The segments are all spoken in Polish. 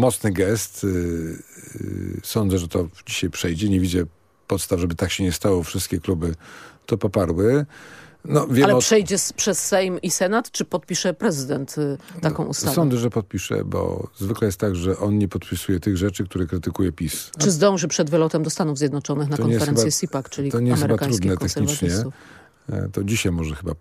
mocny gest. Sądzę, że to dzisiaj przejdzie. Nie widzę podstaw, żeby tak się nie stało. Wszystkie kluby to poparły. No, Ale przejdzie przez Sejm i Senat, czy podpisze prezydent y, taką no, ustawę? Sądzę, że podpisze, bo zwykle jest tak, że on nie podpisuje tych rzeczy, które krytykuje PiS. Czy zdąży przed wylotem do Stanów Zjednoczonych na to konferencję SIPAC, czyli To nie jest chyba trudne technicznie. E, to dzisiaj może chyba...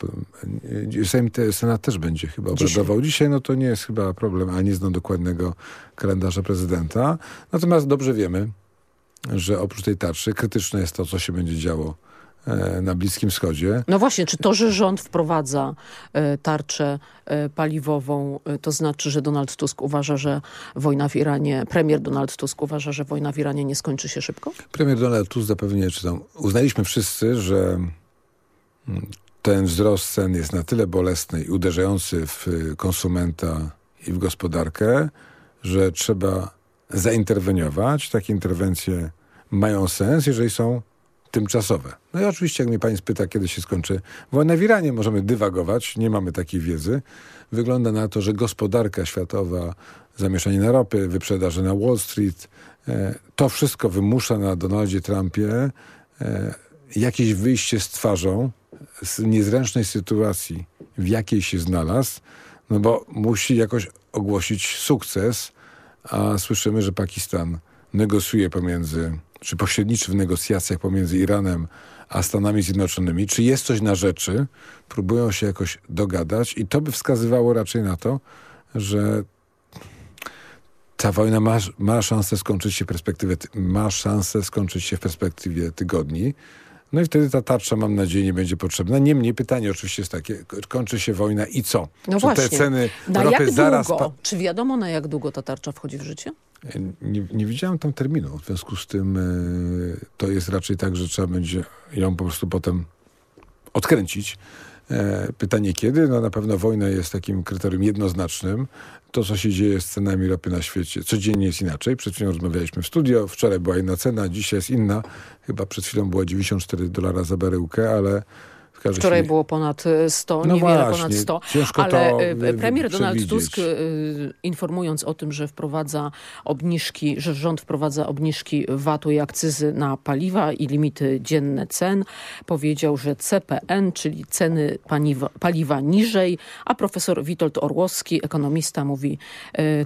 Sejm, Senat też będzie chyba obradował. Dzisiaj no to nie jest chyba problem, a nie znam dokładnego kalendarza prezydenta. Natomiast dobrze wiemy, że oprócz tej tarczy krytyczne jest to, co się będzie działo E, na Bliskim Wschodzie. No właśnie, czy to, że rząd wprowadza e, tarczę paliwową, to znaczy, że Donald Tusk uważa, że wojna w Iranie, premier Donald Tusk uważa, że wojna w Iranie nie skończy się szybko? Premier Donald Tusk zapewne, czy tam uznaliśmy wszyscy, że ten wzrost cen jest na tyle bolesny i uderzający w konsumenta i w gospodarkę, że trzeba zainterweniować. Takie interwencje mają sens, jeżeli są tymczasowe. No i oczywiście, jak mnie pani spyta, kiedy się skończy wojna w Iranie, możemy dywagować, nie mamy takiej wiedzy. Wygląda na to, że gospodarka światowa, zamieszanie na ropy, wyprzedaże na Wall Street, e, to wszystko wymusza na Donaldzie Trumpie e, jakieś wyjście z twarzą z niezręcznej sytuacji, w jakiej się znalazł, no bo musi jakoś ogłosić sukces, a słyszymy, że Pakistan negocjuje pomiędzy czy pośredniczy w negocjacjach pomiędzy Iranem a Stanami Zjednoczonymi, czy jest coś na rzeczy, próbują się jakoś dogadać i to by wskazywało raczej na to, że ta wojna ma, ma szansę skończyć się w perspektywie, ma szansę skończyć się w perspektywie tygodni. No i wtedy ta tarcza, mam nadzieję, nie będzie potrzebna. Niemniej pytanie oczywiście jest takie, kończy się wojna i co? No Czy właśnie. te ceny na ropy jak zaraz... Długo? Czy wiadomo, na jak długo ta tarcza wchodzi w życie? Nie, nie widziałem tam terminu, w związku z tym y, to jest raczej tak, że trzeba będzie ją po prostu potem odkręcić. E, pytanie kiedy? No na pewno wojna jest takim kryterium jednoznacznym. To, co się dzieje z cenami ropy na świecie, codziennie jest inaczej. Przed chwilą rozmawialiśmy w studio, wczoraj była inna cena, dzisiaj jest inna. Chyba przed chwilą była 94 dolara za baryłkę, ale Wczoraj było ponad 100, no niewiele właśnie, ponad 100, ale y, premier Donald Tusk informując o tym, że wprowadza obniżki, że rząd wprowadza obniżki VAT-u i akcyzy na paliwa i limity dzienne cen, powiedział, że CPN, czyli ceny paliwa, paliwa niżej, a profesor Witold Orłowski, ekonomista, mówi,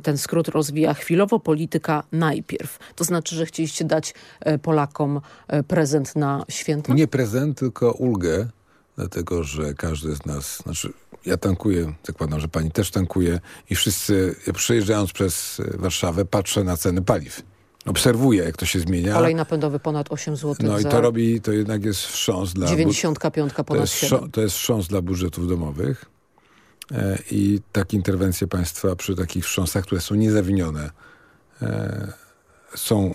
ten skrót rozwija chwilowo polityka najpierw. To znaczy, że chcieliście dać Polakom prezent na święta? Nie prezent, tylko ulgę dlatego że każdy z nas, znaczy ja tankuję, zakładam, że pani też tankuje i wszyscy, ja przejeżdżając przez Warszawę, patrzę na ceny paliw. Obserwuję, jak to się zmienia. Olej napędowy ponad 8 zł. No i to robi, to jednak jest wstrząs dla... 95 ponad to jest 7. To jest wstrząs dla budżetów domowych e, i takie interwencje państwa przy takich wstrząsach, które są niezawinione, e, są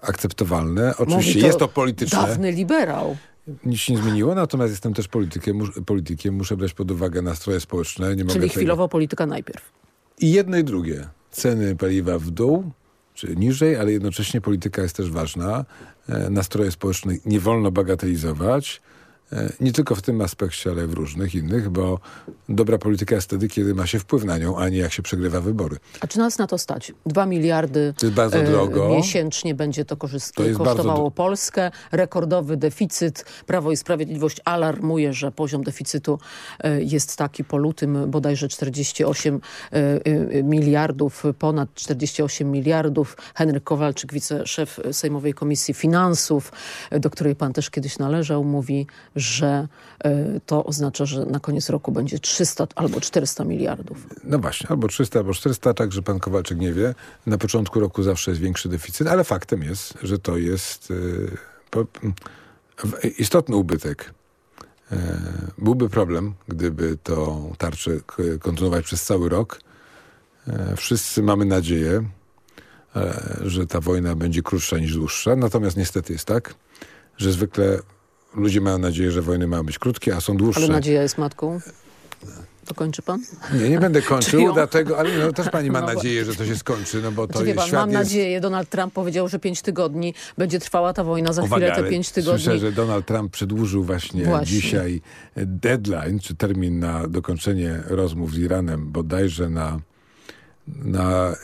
akceptowalne. Oczywiście to jest to polityczne. dawny liberał. Nic się nie zmieniło, natomiast jestem też politykiem, mus, politykiem muszę brać pod uwagę nastroje społeczne. Nie Czyli chwilowo tego... polityka najpierw. I jedno i drugie. Ceny paliwa w dół, czy niżej, ale jednocześnie polityka jest też ważna. E, nastroje społeczne nie wolno bagatelizować. E, nie tylko w tym aspekcie, ale w różnych innych, bo dobra polityka jest wtedy, kiedy ma się wpływ na nią, a nie jak się przegrywa wybory. A czy nas na to stać? Dwa miliardy e, miesięcznie będzie to, to kosztowało Polskę. Rekordowy deficyt. Prawo i Sprawiedliwość alarmuje, że poziom deficytu e, jest taki po lutym bodajże 48 miliardów, ponad 48 miliardów. Henryk Kowalczyk, wiceszef Sejmowej Komisji Finansów, do której pan też kiedyś należał, mówi, że e, to oznacza, że na koniec roku będzie 300 albo 400 miliardów. No właśnie, albo 300, albo 400, tak, że pan Kowalczyk nie wie. Na początku roku zawsze jest większy deficyt, ale faktem jest, że to jest e, istotny ubytek. E, byłby problem, gdyby to tarczę kontynuować przez cały rok. Wszyscy mamy nadzieję, że ta wojna będzie krótsza niż dłuższa. Natomiast niestety jest tak, że zwykle ludzie mają nadzieję, że wojny mają być krótkie, a są dłuższe. Ale nadzieja jest matką? To kończy pan? Nie, nie będę kończył, dlatego, ale no, też pani ma no, nadzieję, że to się skończy, no bo to jest, pan, Mam jest... nadzieję, Donald Trump powiedział, że pięć tygodni będzie trwała ta wojna, za Uwaga, chwilę te pięć tygodni. Słyszę, że Donald Trump przedłużył właśnie, właśnie, dzisiaj deadline, czy termin na dokończenie rozmów z Iranem bodajże na na...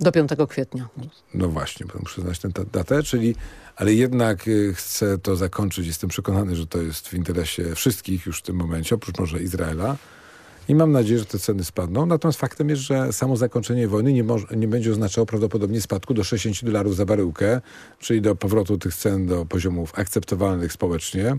Do 5 kwietnia. No właśnie, muszę znać tę datę, czyli ale jednak chcę to zakończyć. Jestem przekonany, że to jest w interesie wszystkich już w tym momencie, oprócz może Izraela. I mam nadzieję, że te ceny spadną. Natomiast faktem jest, że samo zakończenie wojny nie, nie będzie oznaczało prawdopodobnie spadku do 60 dolarów za baryłkę, czyli do powrotu tych cen do poziomów akceptowalnych społecznie.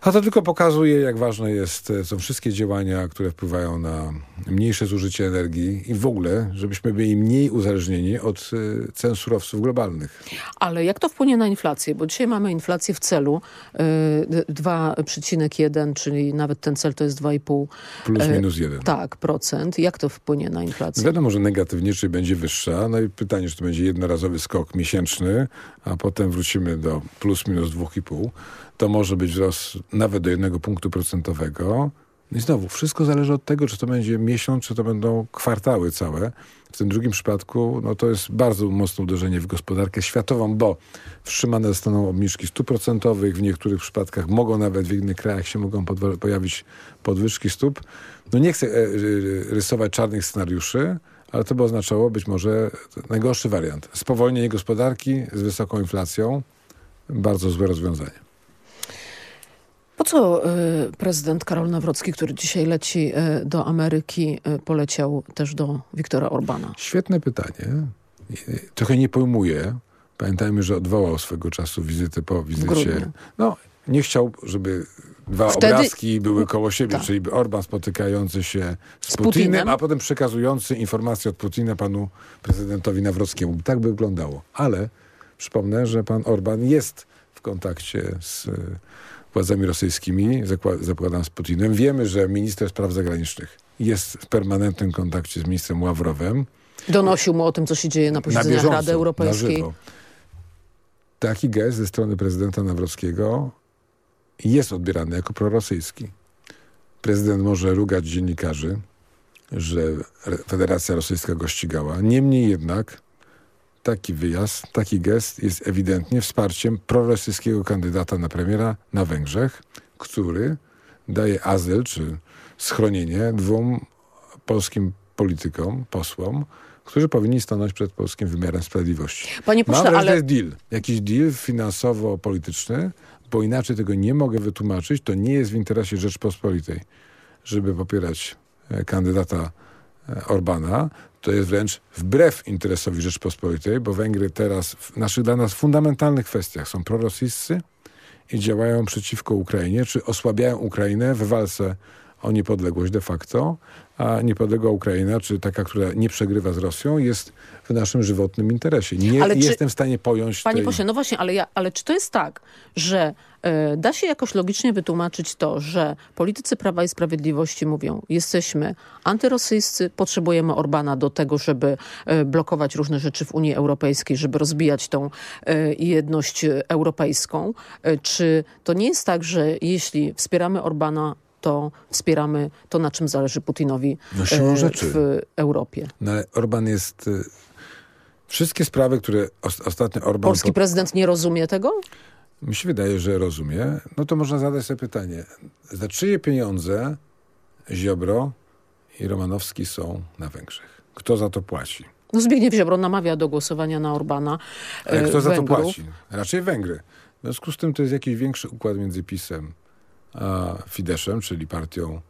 A to tylko pokazuje, jak ważne jest, e, są wszystkie działania, które wpływają na mniejsze zużycie energii i w ogóle, żebyśmy byli mniej uzależnieni od e, cen surowców globalnych. Ale jak to wpłynie na inflację? Bo dzisiaj mamy inflację w celu y, 2,1, czyli nawet ten cel to jest 2,5. Plus minus 1. Tak, procent. Jak to wpłynie na inflację? Wiadomo, że negatywnie, czy będzie wyższa. No i pytanie, czy to będzie jednorazowy skok miesięczny, a potem wrócimy do plus minus 2,5 to może być wzrost nawet do jednego punktu procentowego. No I znowu, wszystko zależy od tego, czy to będzie miesiąc, czy to będą kwartały całe. W tym drugim przypadku no to jest bardzo mocne uderzenie w gospodarkę światową, bo wstrzymane zostaną obniżki stuprocentowych, w niektórych przypadkach mogą nawet w innych krajach się mogą pojawić podwyżki stóp. No nie chcę e, rysować czarnych scenariuszy, ale to by oznaczało być może najgorszy wariant. Spowolnienie gospodarki z wysoką inflacją, bardzo złe rozwiązanie. Po co y, prezydent Karol Nawrocki, który dzisiaj leci y, do Ameryki, y, poleciał też do Wiktora Orbana? Świetne pytanie. Trochę nie pojmuję. Pamiętajmy, że odwołał swego czasu wizyty po wizycie. No, nie chciał, żeby dwa Wtedy... obrazki były koło siebie, tak. czyli Orban spotykający się z, z Putinem, Putinem, a potem przekazujący informacje od Putina panu prezydentowi Nawrockiemu. Tak by wyglądało. Ale przypomnę, że pan Orban jest w kontakcie z władzami rosyjskimi, zakładam z Putinem. Wiemy, że minister spraw zagranicznych jest w permanentnym kontakcie z ministrem Ławrowem. Donosił mu o tym, co się dzieje na posiedzeniach na bieżąco, Rady Europejskiej. Taki gest ze strony prezydenta Nawrockiego jest odbierany jako prorosyjski. Prezydent może rugać dziennikarzy, że Federacja Rosyjska go ścigała. Niemniej jednak taki wyjazd, taki gest jest ewidentnie wsparciem prorosyjskiego kandydata na premiera na Węgrzech, który daje azyl czy schronienie dwóm polskim politykom, posłom, którzy powinni stanąć przed polskim wymiarem sprawiedliwości. Panie pośle, Mam ale... deal. Jakiś deal finansowo-polityczny, bo inaczej tego nie mogę wytłumaczyć. To nie jest w interesie Rzeczpospolitej, żeby popierać e, kandydata Orbana, to jest wręcz wbrew interesowi Rzeczpospolitej, bo Węgry teraz w naszych dla nas fundamentalnych kwestiach są prorosyjscy i działają przeciwko Ukrainie, czy osłabiają Ukrainę w walce o niepodległość de facto, a niepodległa Ukraina, czy taka, która nie przegrywa z Rosją, jest w naszym żywotnym interesie. Nie ale jestem w stanie pojąć Panie tej... pośle, no właśnie, ale, ja, ale czy to jest tak, że da się jakoś logicznie wytłumaczyć to, że politycy Prawa i Sprawiedliwości mówią, jesteśmy antyrosyjscy, potrzebujemy Orbana do tego, żeby y, blokować różne rzeczy w Unii Europejskiej, żeby rozbijać tą y, jedność europejską. czy to nie jest tak, że jeśli wspieramy Orbana, to wspieramy to, na czym zależy Putinowi no, w Europie. No, Orban jest... Wszystkie sprawy, które ostatnio Orban... Polski prezydent nie rozumie tego? Mi się wydaje, że rozumie. No to można zadać sobie pytanie. Za czyje pieniądze Ziobro i Romanowski są na Węgrzech? Kto za to płaci? No Zbigniew Ziobro namawia do głosowania na Orbana Ale kto za Węgrów. to płaci? Raczej Węgry. W związku z tym to jest jakiś większy układ między PiSem Fideszem, czyli partią e,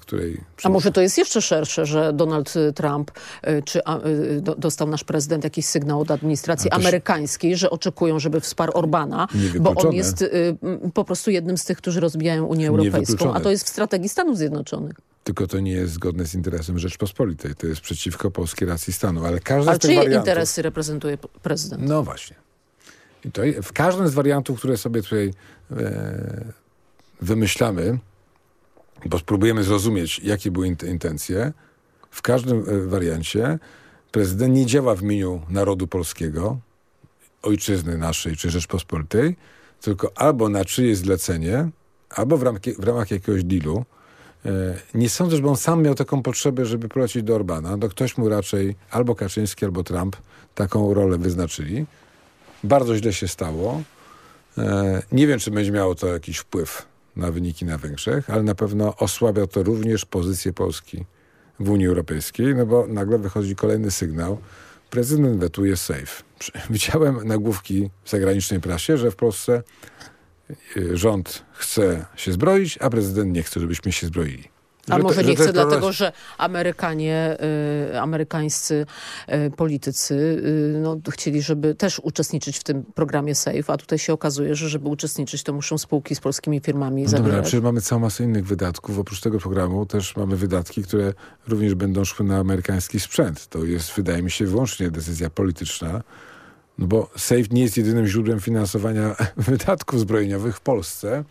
której... A może to jest jeszcze szersze, że Donald Trump e, czy a, e, do, dostał nasz prezydent jakiś sygnał od administracji amerykańskiej, że oczekują, żeby wsparł Orbana, bo on jest y, po prostu jednym z tych, którzy rozbijają Unię Europejską, a to jest w strategii Stanów Zjednoczonych. Tylko to nie jest zgodne z interesem Rzeczpospolitej. To jest przeciwko polskiej racji stanu. Ale każdy Ale z tych czyje wariantów... interesy reprezentuje prezydent? No właśnie. I to w każdym z wariantów, które sobie tutaj e, wymyślamy, bo spróbujemy zrozumieć, jakie były intencje, w każdym e, wariancie prezydent nie działa w imieniu narodu polskiego, ojczyzny naszej czy Rzeczpospolitej, tylko albo na czyjeś zlecenie, albo w, ramki, w ramach jakiegoś dealu. E, nie sądzę, żeby on sam miał taką potrzebę, żeby polecić do Orbana. No ktoś mu raczej, albo Kaczyński, albo Trump, taką rolę wyznaczyli. Bardzo źle się stało. E, nie wiem, czy będzie miało to jakiś wpływ na wyniki na Węgrzech, ale na pewno osłabia to również pozycję Polski w Unii Europejskiej, no bo nagle wychodzi kolejny sygnał. Prezydent wetuje safe. Widziałem nagłówki w zagranicznej prasie, że w Polsce y, rząd chce się zbroić, a prezydent nie chce, żebyśmy się zbroili. A może nie chce dlatego, że Amerykanie, y, amerykańscy y, politycy y, no, chcieli, żeby też uczestniczyć w tym programie SAFE, a tutaj się okazuje, że żeby uczestniczyć, to muszą spółki z polskimi firmami no zawierać. Dobra, przecież mamy całą masę innych wydatków. Oprócz tego programu też mamy wydatki, które również będą szły na amerykański sprzęt. To jest, wydaje mi się, wyłącznie decyzja polityczna. No bo SAFE nie jest jedynym źródłem finansowania wydatków zbrojeniowych w Polsce.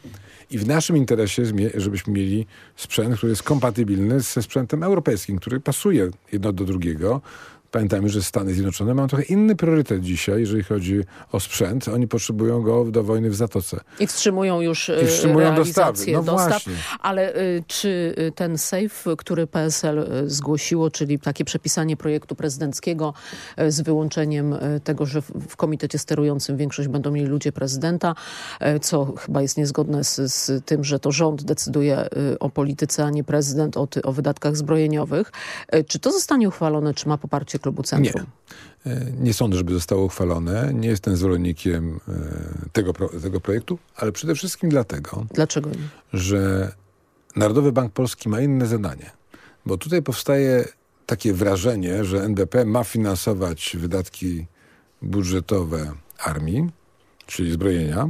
I w naszym interesie żebyśmy mieli sprzęt, który jest kompatybilny ze sprzętem europejskim, który pasuje jedno do drugiego. Pamiętajmy, że Stany Zjednoczone mają trochę inny priorytet dzisiaj, jeżeli chodzi o sprzęt. Oni potrzebują go do wojny w Zatoce. I wstrzymują już I wstrzymują dostawy. No dostaw. Właśnie. Ale y, czy y, ten safe, który PSL zgłosiło, czyli takie przepisanie projektu prezydenckiego z wyłączeniem tego, że w komitecie sterującym większość będą mieli ludzie prezydenta, co chyba jest niezgodne z, z tym, że to rząd decyduje o polityce, a nie prezydent o, o wydatkach zbrojeniowych. Czy to zostanie uchwalone, czy ma poparcie klubu Centrum? Nie. E, nie sądzę, żeby zostało uchwalone. Nie jestem zwolennikiem e, tego, tego projektu, ale przede wszystkim dlatego, Dlaczego nie? że Narodowy Bank Polski ma inne zadanie. Bo tutaj powstaje takie wrażenie, że NBP ma finansować wydatki budżetowe armii, czyli zbrojenia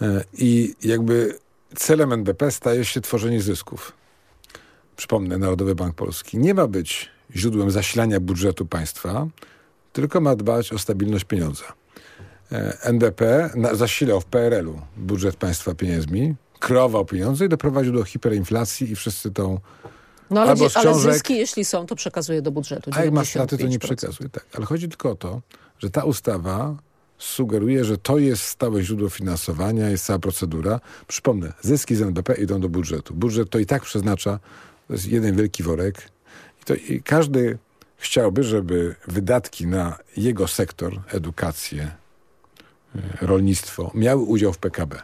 e, i jakby celem NBP staje się tworzenie zysków. Przypomnę, Narodowy Bank Polski nie ma być źródłem zasilania budżetu państwa, tylko ma dbać o stabilność pieniądza. E, NBP zasilał w PRL-u budżet państwa pieniędzmi, kreował pieniądze i doprowadził do hiperinflacji i wszyscy tą no ale, albo ale zyski, jeśli są, to przekazuje do budżetu. A jak ma straty, to nie przekazuje. Tak. Ale chodzi tylko o to, że ta ustawa sugeruje, że to jest stałe źródło finansowania, jest cała procedura. Przypomnę, zyski z NBP idą do budżetu. Budżet to i tak przeznacza, to jest jeden wielki worek, to i każdy chciałby, żeby wydatki na jego sektor, edukację, e, rolnictwo, miały udział w PKB.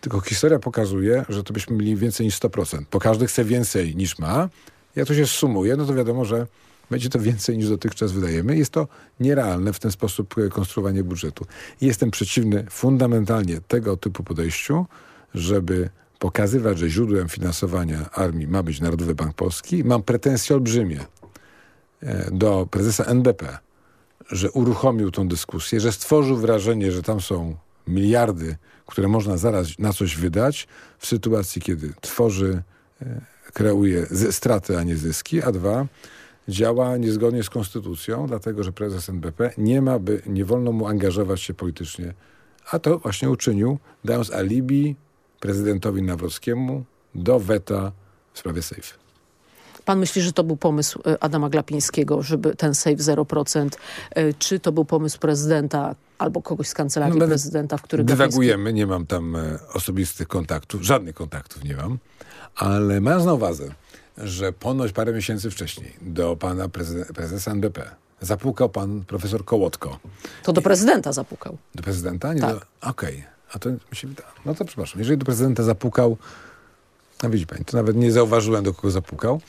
Tylko historia pokazuje, że to byśmy mieli więcej niż 100%. Bo każdy chce więcej niż ma. Jak to się sumuje, no to wiadomo, że będzie to więcej niż dotychczas wydajemy. Jest to nierealne w ten sposób e, konstruowanie budżetu. Jestem przeciwny fundamentalnie tego typu podejściu, żeby pokazywać, że źródłem finansowania armii ma być Narodowy Bank Polski, mam pretensje olbrzymie e, do prezesa NBP, że uruchomił tą dyskusję, że stworzył wrażenie, że tam są miliardy, które można zaraz na coś wydać, w sytuacji, kiedy tworzy, e, kreuje straty, a nie zyski, a dwa, działa niezgodnie z konstytucją, dlatego że prezes NBP nie ma, by, nie wolno mu angażować się politycznie, a to właśnie uczynił, dając alibi prezydentowi Nawrockiemu do weta w sprawie SAFE. Pan myśli, że to był pomysł e, Adama Glapińskiego, żeby ten SAFE 0%, e, czy to był pomysł prezydenta albo kogoś z kancelarii no, prezydenta, w którym Dywagujemy, Glapiński... nie mam tam e, osobistych kontaktów, żadnych kontaktów nie mam, ale mając na uwadze, że ponoć parę miesięcy wcześniej do pana prezesa NBP zapukał pan profesor Kołotko. To do prezydenta zapukał. Do prezydenta? Nie tak. Okej. Okay. A to mi się wydaje. No to przepraszam. Jeżeli do prezydenta zapukał, a widzi pani, to nawet nie zauważyłem, do kogo zapukał,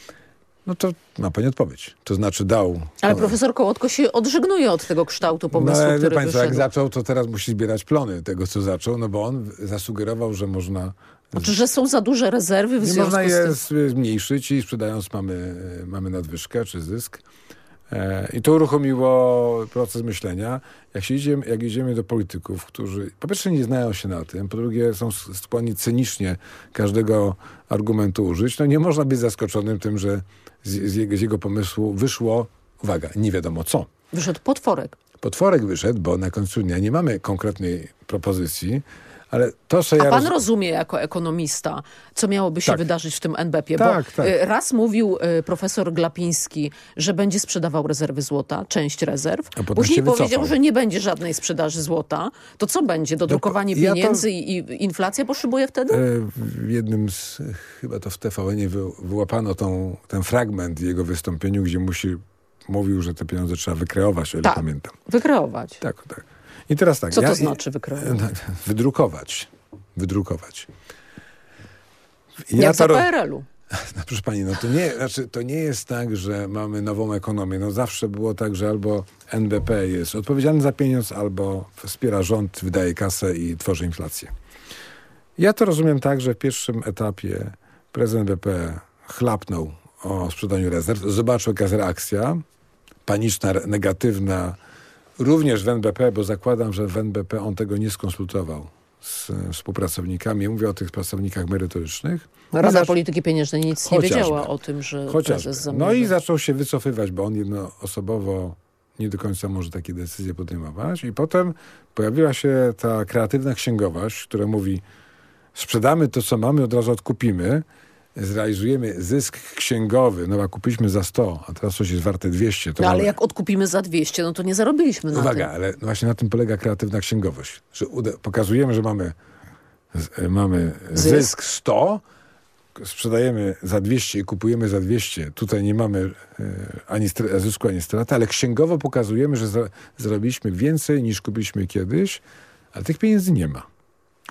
no to ma pani odpowiedź. To znaczy dał... Ale profesor Kołotko się odżegnuje od tego kształtu pomysłu, no, który państwo, jak zaczął, to teraz musi zbierać plony tego, co zaczął, no bo on zasugerował, że można... Znaczy, że są za duże rezerwy w związku można je zmniejszyć i sprzedając mamy, mamy nadwyżkę czy zysk. E, I to uruchomiło proces myślenia. Jak, się idziemy, jak idziemy do polityków, którzy po pierwsze nie znają się na tym, po drugie są skłonni cynicznie każdego argumentu użyć, no nie można być zaskoczonym tym, że z, z, jego, z jego pomysłu wyszło, uwaga, nie wiadomo co. Wyszedł potworek. Potworek wyszedł, bo na końcu dnia nie mamy konkretnej propozycji, ale to, ja A pan roz... rozumie jako ekonomista, co miałoby się tak. wydarzyć w tym NBP-ie? Tak, Bo tak. Y, raz mówił y, profesor Glapiński, że będzie sprzedawał rezerwy złota, część rezerw. A Później powiedział, że nie będzie żadnej sprzedaży złota. To co będzie? Dodrukowanie ja pieniędzy to... i inflacja poszybuje wtedy? E, w jednym z, chyba to w TVN-ie wy, wyłapano tą, ten fragment jego wystąpieniu, gdzie musi mówił, że te pieniądze trzeba wykreować, o ile tak, pamiętam. wykreować. Tak, tak. I teraz tak. Co to ja, znaczy wykreować? Wydrukować. Wydrukować. Ja Jak za PRL-u. No, proszę pani, no to nie, znaczy, to nie jest tak, że mamy nową ekonomię. No zawsze było tak, że albo NBP jest odpowiedzialny za pieniądz, albo wspiera rząd, wydaje kasę i tworzy inflację. Ja to rozumiem tak, że w pierwszym etapie prezydent BP chlapnął o sprzedaniu rezerw, zobaczył jaka jest reakcja, paniczna, negatywna, również w NBP, bo zakładam, że w NBP on tego nie skonsultował z współpracownikami. Mówię o tych pracownikach merytorycznych. Rada Polityki Pieniężnej nic Chociażby. nie wiedziała o tym, że Chociażby. No i zaczął się wycofywać, bo on jednoosobowo nie do końca może takie decyzje podejmować. I potem pojawiła się ta kreatywna księgowość, która mówi sprzedamy to, co mamy, od razu odkupimy zrealizujemy zysk księgowy, no a kupiliśmy za 100, a teraz coś jest warte 200. no ale mamy... jak odkupimy za 200, no to nie zarobiliśmy na Uwaga, ale właśnie na tym polega kreatywna księgowość. Że pokazujemy, że mamy, e, mamy zysk. zysk 100, sprzedajemy za 200 i kupujemy za 200. Tutaj nie mamy e, ani zysku, ani straty, ale księgowo pokazujemy, że zarobiliśmy więcej niż kupiliśmy kiedyś, ale tych pieniędzy nie ma.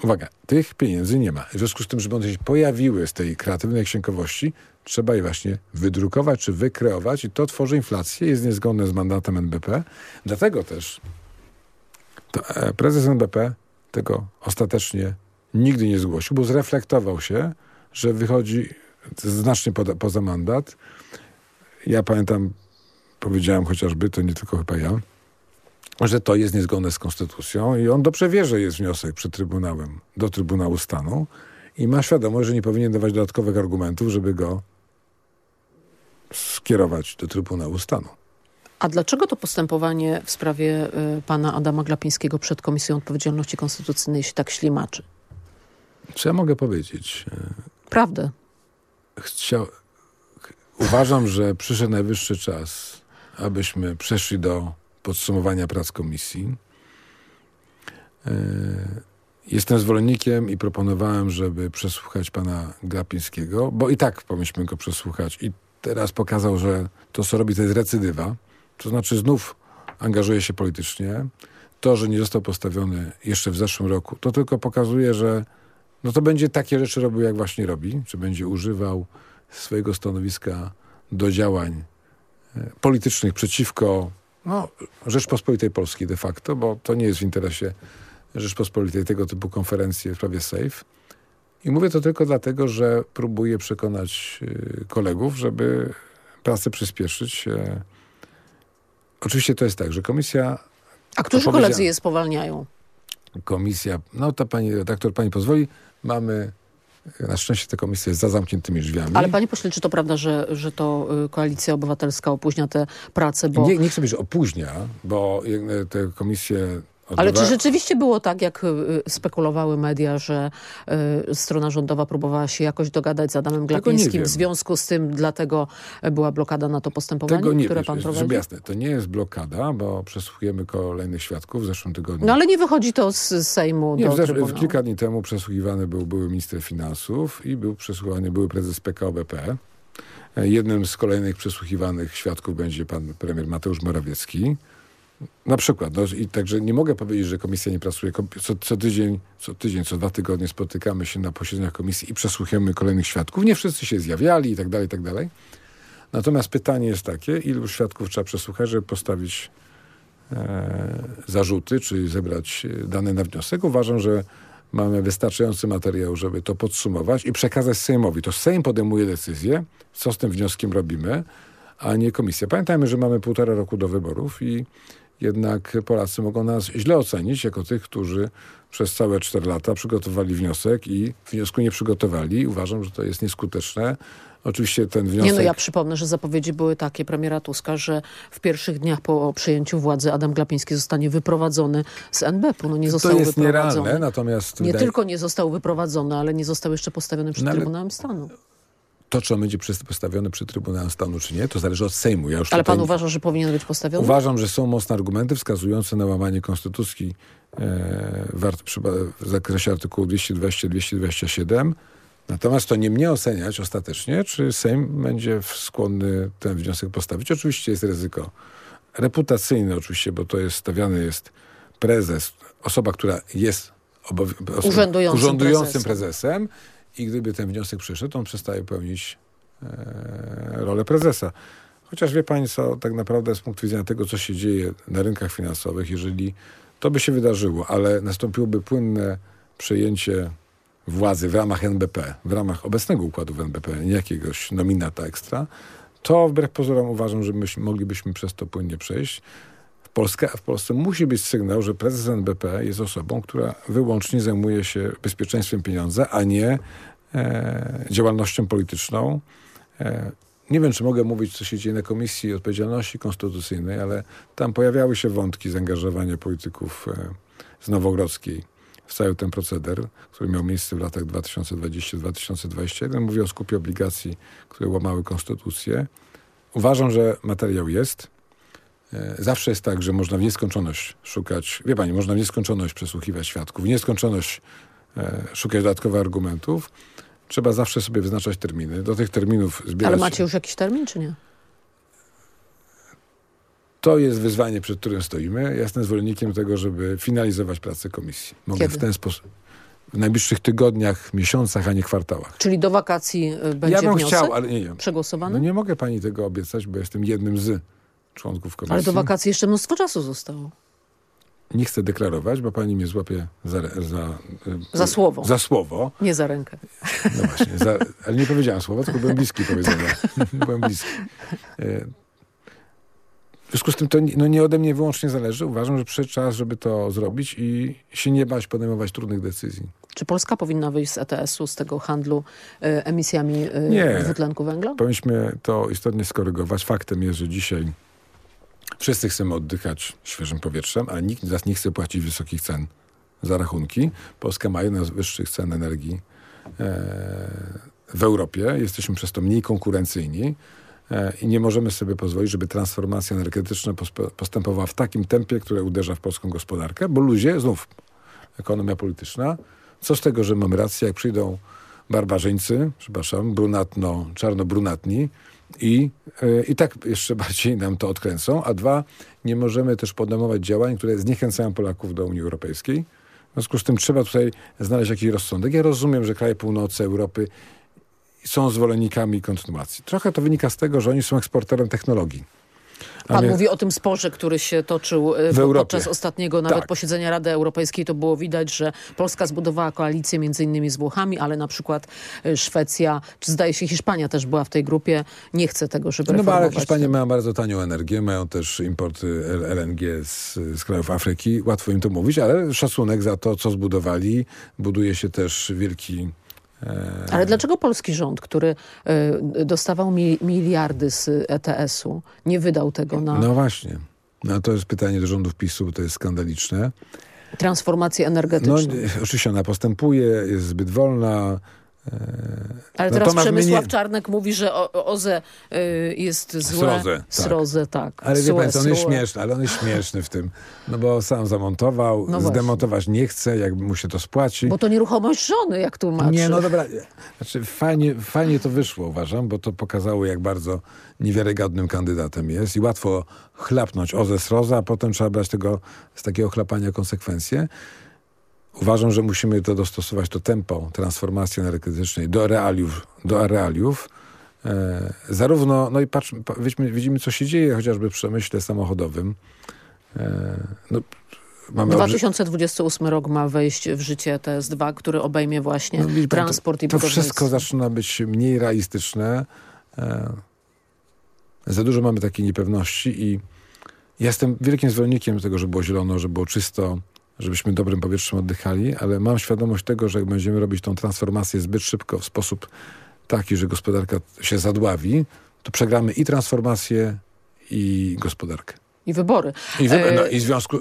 Uwaga, tych pieniędzy nie ma. W związku z tym, żeby one się pojawiły z tej kreatywnej księgowości, trzeba je właśnie wydrukować czy wykreować i to tworzy inflację, jest niezgodne z mandatem NBP. Dlatego też e, prezes NBP tego ostatecznie nigdy nie zgłosił, bo zreflektował się, że wychodzi znacznie poza, poza mandat. Ja pamiętam, powiedziałem chociażby, to nie tylko chyba ja, że to jest niezgodne z konstytucją i on dobrze wie, że jest wniosek przed Trybunałem, do Trybunału Stanu i ma świadomość, że nie powinien dawać dodatkowych argumentów, żeby go skierować do Trybunału Stanu. A dlaczego to postępowanie w sprawie y, pana Adama Glapińskiego przed Komisją Odpowiedzialności Konstytucyjnej się tak ślimaczy? Co ja mogę powiedzieć? Prawdę. Chciał... Uważam, że przyszedł najwyższy czas, abyśmy przeszli do podsumowania prac komisji. E, jestem zwolennikiem i proponowałem, żeby przesłuchać pana Glapińskiego, bo i tak powinniśmy go przesłuchać. I teraz pokazał, że to, co robi, to jest recydywa. To znaczy znów angażuje się politycznie. To, że nie został postawiony jeszcze w zeszłym roku, to tylko pokazuje, że no to będzie takie rzeczy robił, jak właśnie robi. Czy będzie używał swojego stanowiska do działań e, politycznych przeciwko no, Rzeczpospolitej Polskiej de facto, bo to nie jest w interesie Rzeczpospolitej tego typu konferencje w sprawie SAFE. I mówię to tylko dlatego, że próbuję przekonać y, kolegów, żeby pracę przyspieszyć. E, oczywiście to jest tak, że komisja... A którzy koledzy je spowalniają? Komisja, no to pani redaktor, pani pozwoli, mamy na szczęście ta komisja jest za zamkniętymi drzwiami. Ale panie pośle, czy to prawda, że, że to y, Koalicja Obywatelska opóźnia te prace? Bo... Nie, nie chcę być, że opóźnia, bo te komisje ale czy rzeczywiście było tak, jak y, spekulowały media, że y, strona rządowa próbowała się jakoś dogadać z Adamem Glapińskim? W związku z tym dlatego była blokada na to postępowanie, Tego nie które pan prowadzi? Żeby jasne, to nie jest blokada, bo przesłuchujemy kolejnych świadków w zeszłym tygodniu. No ale nie wychodzi to z Sejmu nie, do w, w Kilka dni temu przesłuchiwany był były minister finansów i był przesłuchany były prezes PKO BP. Jednym z kolejnych przesłuchiwanych świadków będzie pan premier Mateusz Morawiecki. Na przykład. No, I także nie mogę powiedzieć, że komisja nie pracuje. Co, co, tydzień, co tydzień, co dwa tygodnie spotykamy się na posiedzeniach komisji i przesłuchujemy kolejnych świadków. Nie wszyscy się zjawiali i tak dalej, i tak dalej. Natomiast pytanie jest takie, ilu świadków trzeba przesłuchać, żeby postawić e, zarzuty, czy zebrać e, dane na wniosek. Uważam, że mamy wystarczający materiał, żeby to podsumować i przekazać Sejmowi. To Sejm podejmuje decyzję, co z tym wnioskiem robimy, a nie komisja. Pamiętajmy, że mamy półtora roku do wyborów i jednak Polacy mogą nas źle ocenić jako tych, którzy przez całe cztery lata przygotowali wniosek i wniosku nie przygotowali. Uważam, że to jest nieskuteczne. Oczywiście ten wniosek... Nie no, ja przypomnę, że zapowiedzi były takie premiera Tuska, że w pierwszych dniach po przejęciu władzy Adam Glapiński zostanie wyprowadzony z NBP-u. No nie został to jest wyprowadzony. nierealne, natomiast... Nie wydaje... tylko nie został wyprowadzony, ale nie został jeszcze postawiony przed no, Trybunałem Stanu to, czy on będzie postawiony przy Trybunale Stanu, czy nie, to zależy od Sejmu. Ja Ale pan uważa, że powinien być postawiony? Uważam, że są mocne argumenty wskazujące na łamanie konstytucji e, w, w zakresie artykułu 220-227. Natomiast to nie mnie oceniać ostatecznie, czy Sejm będzie skłonny ten wniosek postawić. Oczywiście jest ryzyko reputacyjne, oczywiście, bo to jest stawiany jest prezes, osoba, która jest urzędującym, urzędującym prezesem. prezesem i gdyby ten wniosek przyszedł, on przestaje pełnić rolę prezesa. Chociaż wie co, tak naprawdę z punktu widzenia tego, co się dzieje na rynkach finansowych, jeżeli to by się wydarzyło, ale nastąpiłoby płynne przejęcie władzy w ramach NBP, w ramach obecnego układu w NBP, nie jakiegoś nominata ekstra, to wbrew pozorom uważam, że myśmy, moglibyśmy przez to płynnie przejść. W, Polsce, w Polsce musi być sygnał, że prezes NBP jest osobą, która wyłącznie zajmuje się bezpieczeństwem pieniądza, a nie e, działalnością polityczną. E, nie wiem, czy mogę mówić, co się dzieje na Komisji Odpowiedzialności Konstytucyjnej, ale tam pojawiały się wątki zaangażowania polityków e, z Nowogrodzkiej w cały ten proceder, który miał miejsce w latach 2020-2021. Mówię o skupie obligacji, które łamały konstytucję. Uważam, że materiał jest. Zawsze jest tak, że można w nieskończoność szukać, wie pani, można w nieskończoność przesłuchiwać świadków, w nieskończoność szukać dodatkowych argumentów. Trzeba zawsze sobie wyznaczać terminy. Do tych terminów zbierać... Ale macie już jakiś termin, czy nie? To jest wyzwanie, przed którym stoimy. Ja jestem zwolennikiem tego, żeby finalizować pracę komisji. Mogę Kiedy? w ten sposób w najbliższych tygodniach, miesiącach, a nie kwartałach. Czyli do wakacji y, będzie Ja bym wniosek chciał, ale nie, nie. przegłosowany? No nie mogę pani tego obiecać, bo jestem jednym z członków komisji. Ale do wakacji jeszcze mnóstwo czasu zostało. Nie chcę deklarować, bo pani mnie złapie za, za, za słowo. Za słowo. Nie za rękę. No właśnie, za, ale nie powiedziałem słowa, tylko byłem bliski powiedzenia. byłem bliski. E, w związku z tym to no nie ode mnie wyłącznie zależy. Uważam, że przyszedł czas, żeby to zrobić i się nie bać podejmować trudnych decyzji. Czy Polska powinna wyjść z ETS-u, z tego handlu y, emisjami y, nie. dwutlenku węgla? Powinniśmy to istotnie skorygować. Faktem jest, że dzisiaj wszyscy chcemy oddychać świeżym powietrzem, a nikt z nas nie chce płacić wysokich cen za rachunki. Polska ma jedną z wyższych cen energii e, w Europie. Jesteśmy przez to mniej konkurencyjni. E, i nie możemy sobie pozwolić, żeby transformacja energetyczna postępowała w takim tempie, które uderza w polską gospodarkę, bo ludzie, znów ekonomia polityczna, co z tego, że mamy rację, jak przyjdą barbarzyńcy, przepraszam, brunatno, czarno-brunatni i, yy, i tak jeszcze bardziej nam to odkręcą, a dwa, nie możemy też podejmować działań, które zniechęcają Polaków do Unii Europejskiej. W związku z tym trzeba tutaj znaleźć jakiś rozsądek. Ja rozumiem, że kraje północy Europy są zwolennikami kontynuacji. Trochę to wynika z tego, że oni są eksporterem technologii. Pan my... mówi o tym sporze, który się toczył e, w podczas ostatniego nawet tak. posiedzenia Rady Europejskiej. To było widać, że Polska zbudowała koalicję między innymi z Włochami, ale na przykład e, Szwecja, czy zdaje się Hiszpania też była w tej grupie, nie chce tego, żeby No ale Hiszpania ma bardzo tanią energię, mają też import LNG z, z krajów Afryki. Łatwo im to mówić, ale szacunek za to, co zbudowali. Buduje się też wielki E, Ale dlaczego polski rząd, który e, dostawał miliardy z ETS-u, nie wydał tego na... No właśnie. No to jest pytanie do rządów PiSu, to jest skandaliczne. Transformację energetyczną. No, oczywiście ona postępuje, jest zbyt wolna, ale teraz Przemysław nie... Czarnek mówi, że OZE y, jest złe. Sroze, tak. Sroze, tak. Ale wie pan, on jest śmieszny, ale on jest śmieszny w tym. No bo sam zamontował, no zdemontować nie chce, jakby mu się to spłaci. Bo to nieruchomość żony, jak tłumaczy. Nie, no dobra. Znaczy fajnie, fajnie to wyszło, uważam, bo to pokazało, jak bardzo niewiarygodnym kandydatem jest i łatwo chlapnąć OZE Sroza, a potem trzeba brać tego, z takiego chlapania konsekwencje. Uważam, że musimy to dostosować do tempo transformacji energetycznej, do realiów, do realiów e, zarówno, no i patrz, widzimy, widzimy, co się dzieje chociażby w przemyśle samochodowym. E, no, Mamy 2028 rok ma wejść w życie TS2, który obejmie właśnie no, transport to, i To wszystko zaczyna być mniej realistyczne. E, za dużo mamy takiej niepewności i jestem wielkim zwolennikiem tego, żeby było zielono, żeby było czysto, żebyśmy dobrym powietrzem oddychali, ale mam świadomość tego, że jak będziemy robić tą transformację zbyt szybko w sposób taki, że gospodarka się zadławi, to przegramy i transformację, i gospodarkę. I wybory. I, wy no, i w związku...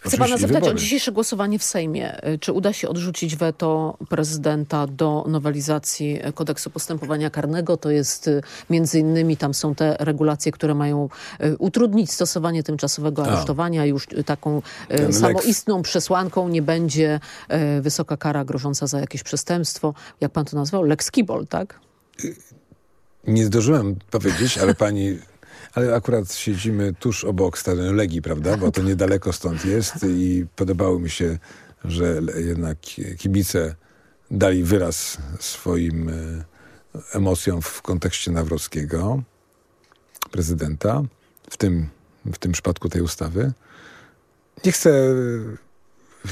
Chcę pana zapytać o dzisiejsze głosowanie w Sejmie. Czy uda się odrzucić weto prezydenta do nowelizacji kodeksu postępowania karnego? To jest y, między innymi, tam są te regulacje, które mają y, utrudnić stosowanie tymczasowego aresztowania. Już taką y, Ten samoistną lex... przesłanką nie będzie wysoka kara grożąca za jakieś przestępstwo. Jak pan to nazwał? Lex Kibol, tak? Nie zdążyłem powiedzieć, ale pani ale akurat siedzimy tuż obok stadionu Legii, prawda? Bo to niedaleko stąd jest i podobało mi się, że jednak kibice dali wyraz swoim, emocjom w kontekście Nawrockiego, prezydenta, w tym, w tym przypadku tej ustawy. Nie chcę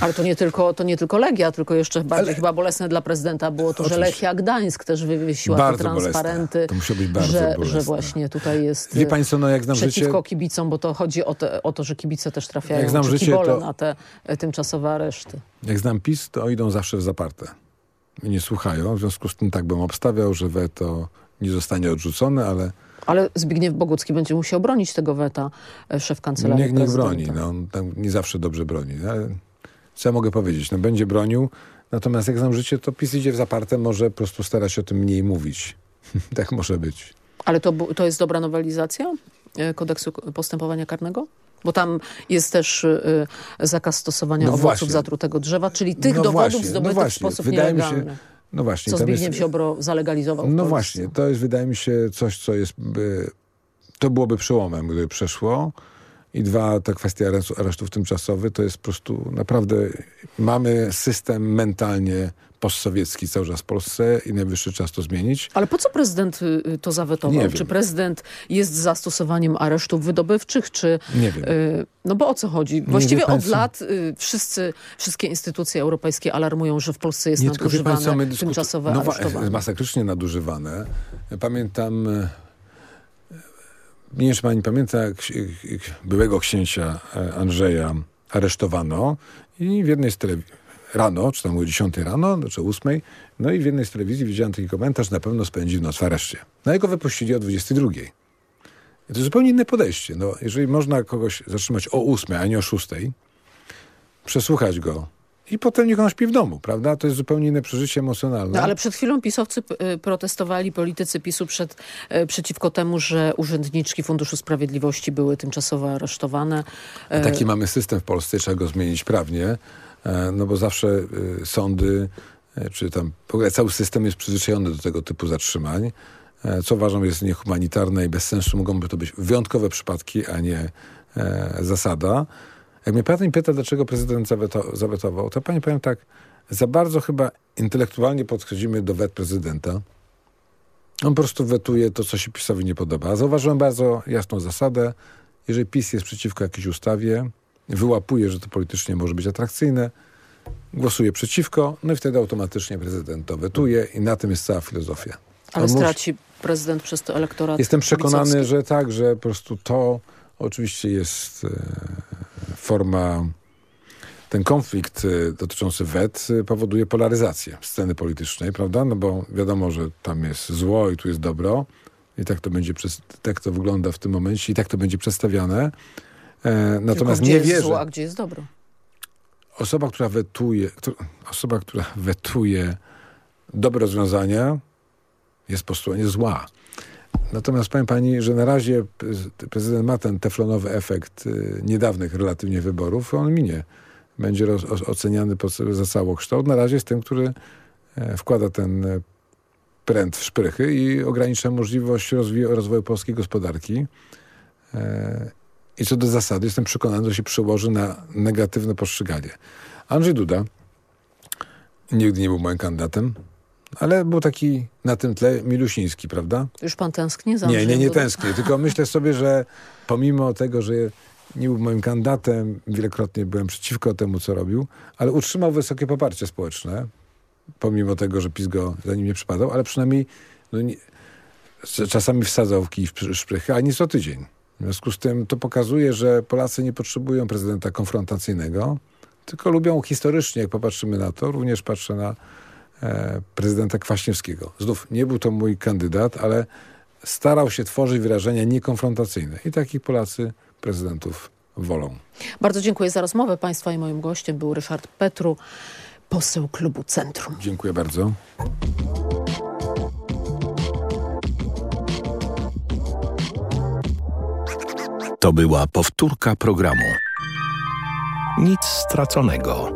ale to nie tylko, to nie tylko Legia, tylko jeszcze bardziej Ale... chyba bolesne dla prezydenta było to, Oczywiście. że Lechia Gdańsk też wywiesiła bardzo te transparenty, że, że właśnie tutaj jest Wie Państwo, no jak znam przeciwko życie... kibicom, bo to chodzi o, te, o to, że kibice też trafiają jak znam życie, to... na te e, tymczasowe areszty. Jak znam PiS, to idą zawsze w zaparte. Nie słuchają, w związku z tym tak bym obstawiał, że weto nie zostanie odrzucone, ale... Ale Zbigniew Bogucki będzie musiał bronić tego weta, e, szef kancelarii Niech, niech broni, no, on tam nie zawsze dobrze broni, ale co ja mogę powiedzieć? No będzie bronił, natomiast jak znam życie, to PiS idzie w zaparte, może po prostu stara się o tym mniej mówić. tak może być. Ale to, to jest dobra nowelizacja e, kodeksu postępowania karnego? Bo tam jest też y, zakaz stosowania no owoców właśnie. zatrutego drzewa, czyli tych no dowodów właśnie, no zdobytych no w sposób wydaje nielegalny. Mi się, no właśnie. Co Zbigniew jest, Ziobro zalegalizował No właśnie, to jest wydaje mi się coś, co jest... By, to byłoby przełomem, gdyby przeszło. I dwa, ta kwestia aresztów tymczasowych, to jest po prostu naprawdę, mamy system mentalnie postsowiecki cały czas w Polsce i najwyższy czas to zmienić. Ale po co prezydent y, y, to zawetował? Czy prezydent jest zastosowaniem aresztów wydobywczych, czy... Nie wiem. Y, no bo o co chodzi? Właściwie od lat wszyscy, wszystkie instytucje europejskie alarmują, że w Polsce jest Nie, nadużywane tymczasowe no, aresztowanie. Masakrycznie nadużywane. Pamiętam nie wiem, czy pani pamięta, byłego księcia e, Andrzeja aresztowano i w jednej z telewizji, rano, czy tam o 10 rano, czy o 8, no i w jednej z telewizji widziałem taki komentarz, na pewno spędzi noc w areszcie. No i go wypuścili o 22. I to zupełnie inne podejście. No, jeżeli można kogoś zatrzymać o 8, a nie o 6, przesłuchać go, i potem niech on śpi w domu, prawda? To jest zupełnie inne przeżycie emocjonalne. No, ale przed chwilą pisowcy y, protestowali, politycy PiSu przed, y, przeciwko temu, że urzędniczki Funduszu Sprawiedliwości były tymczasowo aresztowane. A taki mamy system w Polsce, trzeba go zmienić prawnie, e, no bo zawsze y, sądy, e, czy tam cały system jest przyzwyczajony do tego typu zatrzymań, e, co uważam jest niehumanitarne i bez sensu. Mogą to być wyjątkowe przypadki, a nie zasada. Jak mnie pani pyta, dlaczego prezydent zaweto, zawetował, to pani powiem tak, za bardzo chyba intelektualnie podchodzimy do wet prezydenta. On po prostu wetuje to, co się PiSowi nie podoba. Zauważyłem bardzo jasną zasadę. Jeżeli PiS jest przeciwko jakiejś ustawie, wyłapuje, że to politycznie może być atrakcyjne, głosuje przeciwko, no i wtedy automatycznie prezydent to wetuje i na tym jest cała filozofia. Ale On straci musi... prezydent przez to elektorat Jestem przekonany, że tak, że po prostu to oczywiście jest e, forma, ten konflikt y, dotyczący wet y, powoduje polaryzację sceny politycznej, prawda? No bo wiadomo, że tam jest zło i tu jest dobro i tak to będzie, tak to wygląda w tym momencie i tak to będzie przedstawiane. E, natomiast nie wierzę. Zło, a gdzie jest dobro? Osoba, która wetuje, osoba, która wetuje dobre rozwiązania jest po stronie zła. Natomiast powiem pani, że na razie prezydent ma ten teflonowy efekt y, niedawnych relatywnie wyborów. On minie. Będzie roz, oceniany za całokształt. Na razie jest tym, który e, wkłada ten e, pręt w szprychy i ogranicza możliwość rozwoju, polskiej gospodarki. E, I co do zasady, jestem przekonany, że się przełoży na negatywne postrzeganie. Andrzej Duda nigdy nie był moim kandydatem. Ale był taki na tym tle milusiński, prawda? Już pan tęskni za Nie, nie, nie tęsknię, tylko myślę sobie, że pomimo tego, że nie był moim kandydatem, wielokrotnie byłem przeciwko temu, co robił, ale utrzymał wysokie poparcie społeczne, pomimo tego, że PiS go za nim nie przypadał, ale przynajmniej no nie, czasami wsadzał w kij szprychy, a nie co tydzień. W związku z tym to pokazuje, że Polacy nie potrzebują prezydenta konfrontacyjnego, tylko lubią historycznie, jak popatrzymy na to, również patrzę na prezydenta Kwaśniewskiego. Znów nie był to mój kandydat, ale starał się tworzyć wyrażenia niekonfrontacyjne. I takich Polacy prezydentów wolą. Bardzo dziękuję za rozmowę. Państwa i moim gościem był Ryszard Petru, poseł klubu Centrum. Dziękuję bardzo. To była powtórka programu. Nic straconego.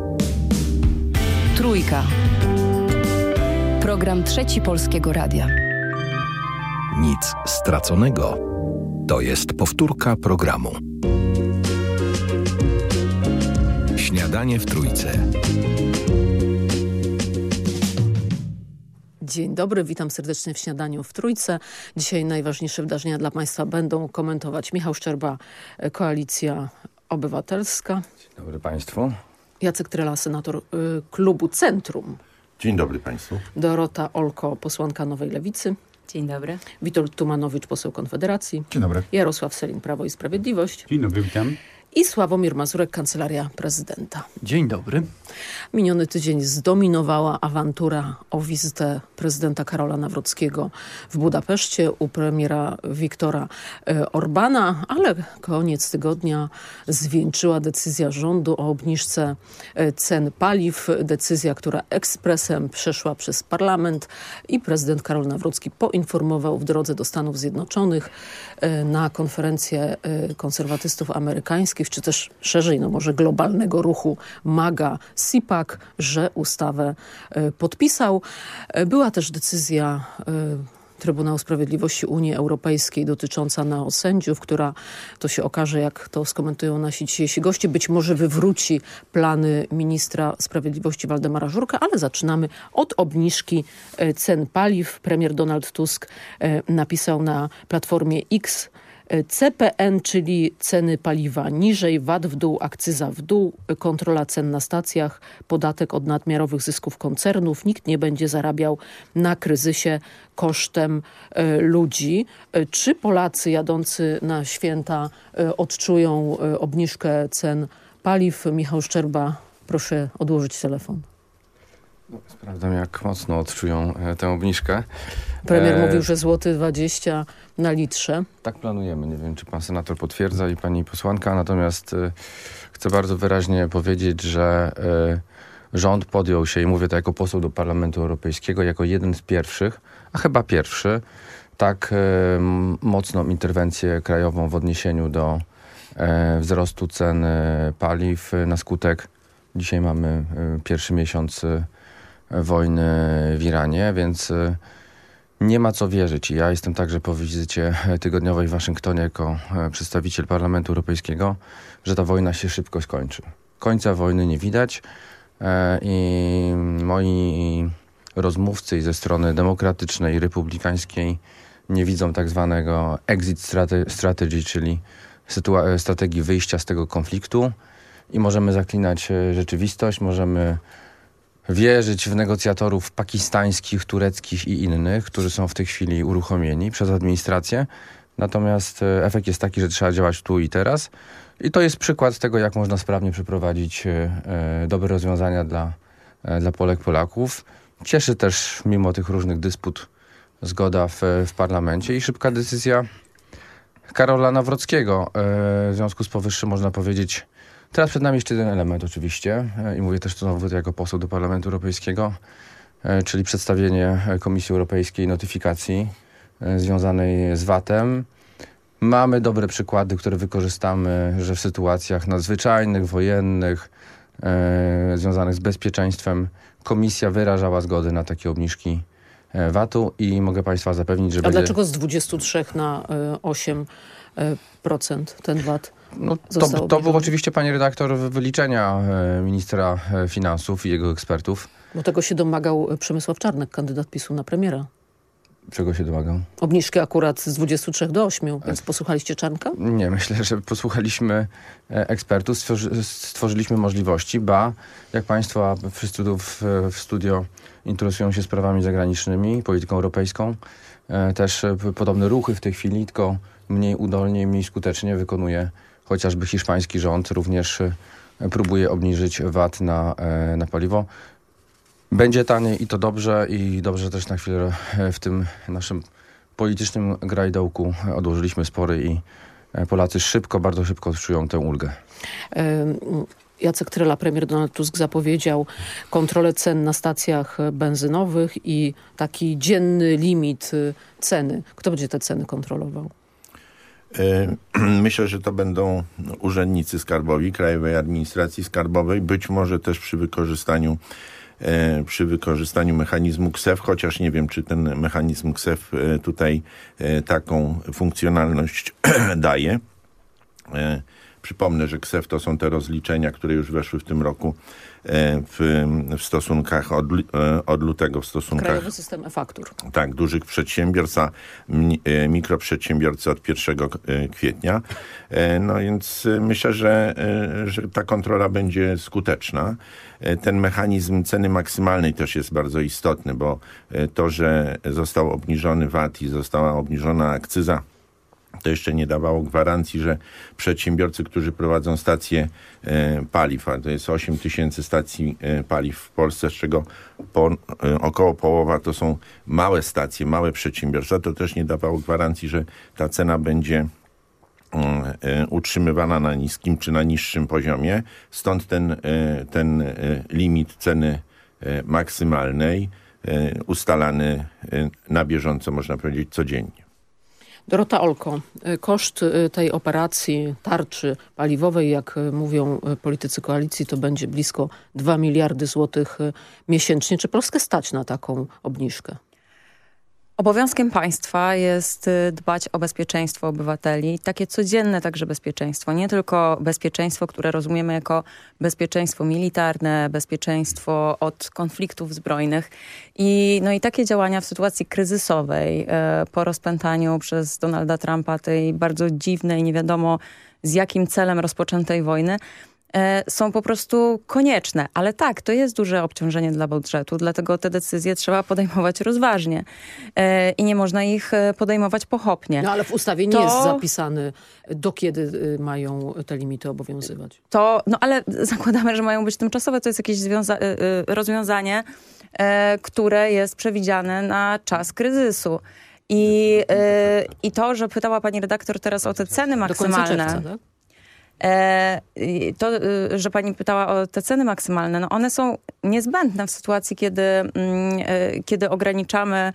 Trójka. Program Trzeci Polskiego Radia. Nic straconego. To jest powtórka programu. Śniadanie w Trójce. Dzień dobry, witam serdecznie w śniadaniu w Trójce. Dzisiaj najważniejsze wydarzenia dla Państwa będą komentować Michał Szczerba, Koalicja Obywatelska. Dzień dobry Państwu. Jacek Trela, senator y, klubu Centrum. Dzień dobry Państwu. Dorota Olko, posłanka Nowej Lewicy. Dzień dobry. Witold Tumanowicz, poseł Konfederacji. Dzień dobry. Jarosław Selin, Prawo i Sprawiedliwość. Dzień dobry, witam i Sławomir Mazurek, Kancelaria Prezydenta. Dzień dobry. Miniony tydzień zdominowała awantura o wizytę prezydenta Karola Nawrockiego w Budapeszcie u premiera Wiktora e, Orbana, ale koniec tygodnia zwieńczyła decyzja rządu o obniżce e, cen paliw. Decyzja, która ekspresem przeszła przez parlament i prezydent Karol Nawrocki poinformował w drodze do Stanów Zjednoczonych e, na konferencję konserwatystów amerykańskich czy też szerzej, no może globalnego ruchu MAGA, SIPAC, że ustawę e, podpisał. E, była też decyzja e, Trybunału Sprawiedliwości Unii Europejskiej dotycząca neosędziów, która to się okaże, jak to skomentują nasi dzisiejsi goście, być może wywróci plany ministra sprawiedliwości Waldemara Żurka, ale zaczynamy od obniżki cen paliw. Premier Donald Tusk napisał na platformie X CPN, czyli ceny paliwa niżej, VAT w dół, akcyza w dół, kontrola cen na stacjach, podatek od nadmiarowych zysków koncernów. Nikt nie będzie zarabiał na kryzysie kosztem e, ludzi. E, czy Polacy jadący na święta e, odczują obniżkę cen paliw? Michał Szczerba, proszę odłożyć telefon. No, sprawdzam, jak mocno odczują tę obniżkę. Premier e... mówił, że złoty 20 na litrze. Tak planujemy. Nie wiem, czy pan senator potwierdza i pani posłanka. Natomiast e, chcę bardzo wyraźnie powiedzieć, że e, rząd podjął się, i mówię to jako poseł do Parlamentu Europejskiego, jako jeden z pierwszych, a chyba pierwszy, tak e, mocną interwencję krajową w odniesieniu do wzrostu cen paliw na skutek Dzisiaj mamy pierwszy miesiąc wojny w Iranie, więc nie ma co wierzyć. Ja jestem także po wizycie tygodniowej w Waszyngtonie jako e, przedstawiciel Parlamentu Europejskiego, że ta wojna się szybko skończy. Końca wojny nie widać e, i moi rozmówcy ze strony demokratycznej, republikańskiej nie widzą tak zwanego exit strategy, czyli strategii wyjścia z tego konfliktu i możemy zaklinać e, rzeczywistość, możemy wierzyć w negocjatorów pakistańskich, tureckich i innych, którzy są w tej chwili uruchomieni przez administrację. Natomiast e, efekt jest taki, że trzeba działać tu i teraz. I to jest przykład tego, jak można sprawnie przeprowadzić e, e, dobre rozwiązania dla, dla Polek, Polaków. Cieszy też, mimo tych różnych dysput, zgoda w, w parlamencie i szybka decyzja Karola Nawrockiego. W związku z powyższym można powiedzieć, Teraz przed nami jeszcze jeden element oczywiście e, i mówię też to znowu jako poseł do Parlamentu Europejskiego, e, czyli przedstawienie Komisji Europejskiej notyfikacji e, związanej z VAT-em. Mamy dobre przykłady, które wykorzystamy, że w sytuacjach nadzwyczajnych, wojennych, e, związanych z bezpieczeństwem, komisja wyrażała zgodę na takie obniżki VAT-u i mogę Państwa zapewnić, że A będzie... dlaczego z 23 na 8 procent ten VAT? No, to, to był oczywiście, pani redaktor, wyliczenia e, ministra e, finansów i jego ekspertów. Bo tego się domagał Przemysław Czarnek, kandydat PiSu na premiera. Czego się domagał? Obniżki akurat z 23 do 8, więc posłuchaliście Czarnka? Nie, myślę, że posłuchaliśmy e, ekspertów, stworzyliśmy możliwości, ba, jak państwo wszyscy tu w, w studio interesują się sprawami zagranicznymi, polityką europejską, też podobne ruchy w tej chwili, tylko mniej udolnie, mniej skutecznie wykonuje chociażby hiszpański rząd również e, próbuje obniżyć VAT na, e, na paliwo. Będzie taniej i to dobrze i dobrze też na chwilę e, w tym naszym politycznym grajdołku odłożyliśmy spory i Polacy szybko, bardzo szybko odczują tę ulgę. Jacek Trela, premier Donald Tusk zapowiedział kontrolę cen na stacjach benzynowych i taki dzienny limit ceny. Kto będzie te ceny kontrolował? E, myślę, że to będą urzędnicy skarbowi, Krajowej Administracji Skarbowej, być może też przy wykorzystaniu e, przy wykorzystaniu mechanizmu KSEF, chociaż nie wiem, czy ten mechanizm KSEF e, tutaj taką funkcjonalność daje. Przypomnę, że KSEF to są te rozliczenia, które już weszły w tym roku e, w, w stosunkach od, e, od lutego w stosunkach... Krajowy system faktur. Tak, dużych przedsiębiorstw, a e, mikroprzedsiębiorcy od 1 kwietnia. No więc myślę, że, że ta kontrola będzie skuteczna. Ten mechanizm ceny maksymalnej też jest bardzo istotny, bo to, że został obniżony VAT i została obniżona akcyza to jeszcze nie dawało gwarancji, że przedsiębiorcy, którzy prowadzą stacje e, paliw, a to jest 8 tysięcy stacji e, paliw w Polsce, z czego po, e, około połowa to są małe stacje, małe przedsiębiorstwa, to też nie dawało gwarancji, że ta cena będzie utrzymywana na niskim czy na niższym poziomie. Stąd ten, ten limit ceny maksymalnej ustalany na bieżąco, można powiedzieć, codziennie. Dorota Olko, y, koszt y, tej operacji tarczy paliwowej, jak y, mówią politycy koalicji, to będzie blisko 2 miliardy złotych miesięcznie. Czy Polskę stać na taką obniżkę? Obowiązkiem państwa jest y, dbać o bezpieczeństwo obywateli, takie codzienne także bezpieczeństwo, nie tylko bezpieczeństwo, które rozumiemy jako bezpieczeństwo militarne, bezpieczeństwo od konfliktów zbrojnych. I, no i takie działania w sytuacji kryzysowej e, po rozpętaniu przez Donalda Trumpa tej bardzo dziwnej, nie wiadomo z jakim celem rozpoczętej wojny, są po prostu konieczne. Ale tak, to jest duże obciążenie dla budżetu, dlatego te decyzje trzeba podejmować rozważnie e, i nie można ich e, podejmować pochopnie. No ale w ustawie nie to... jest zapisany, do kiedy y, mają te limity obowiązywać. To, no ale zakładamy, że mają być tymczasowe. To jest jakieś y, y, rozwiązanie, które jest przewidziane na czas kryzysu. I, I to, że pytała pani redaktor teraz o te ceny maksymalne. Do końca czerwca, tak? E, to, y, że pani pytała o te ceny maksymalne, no one są niezbędne w sytuacji, kiedy, mm, e, kiedy ograniczamy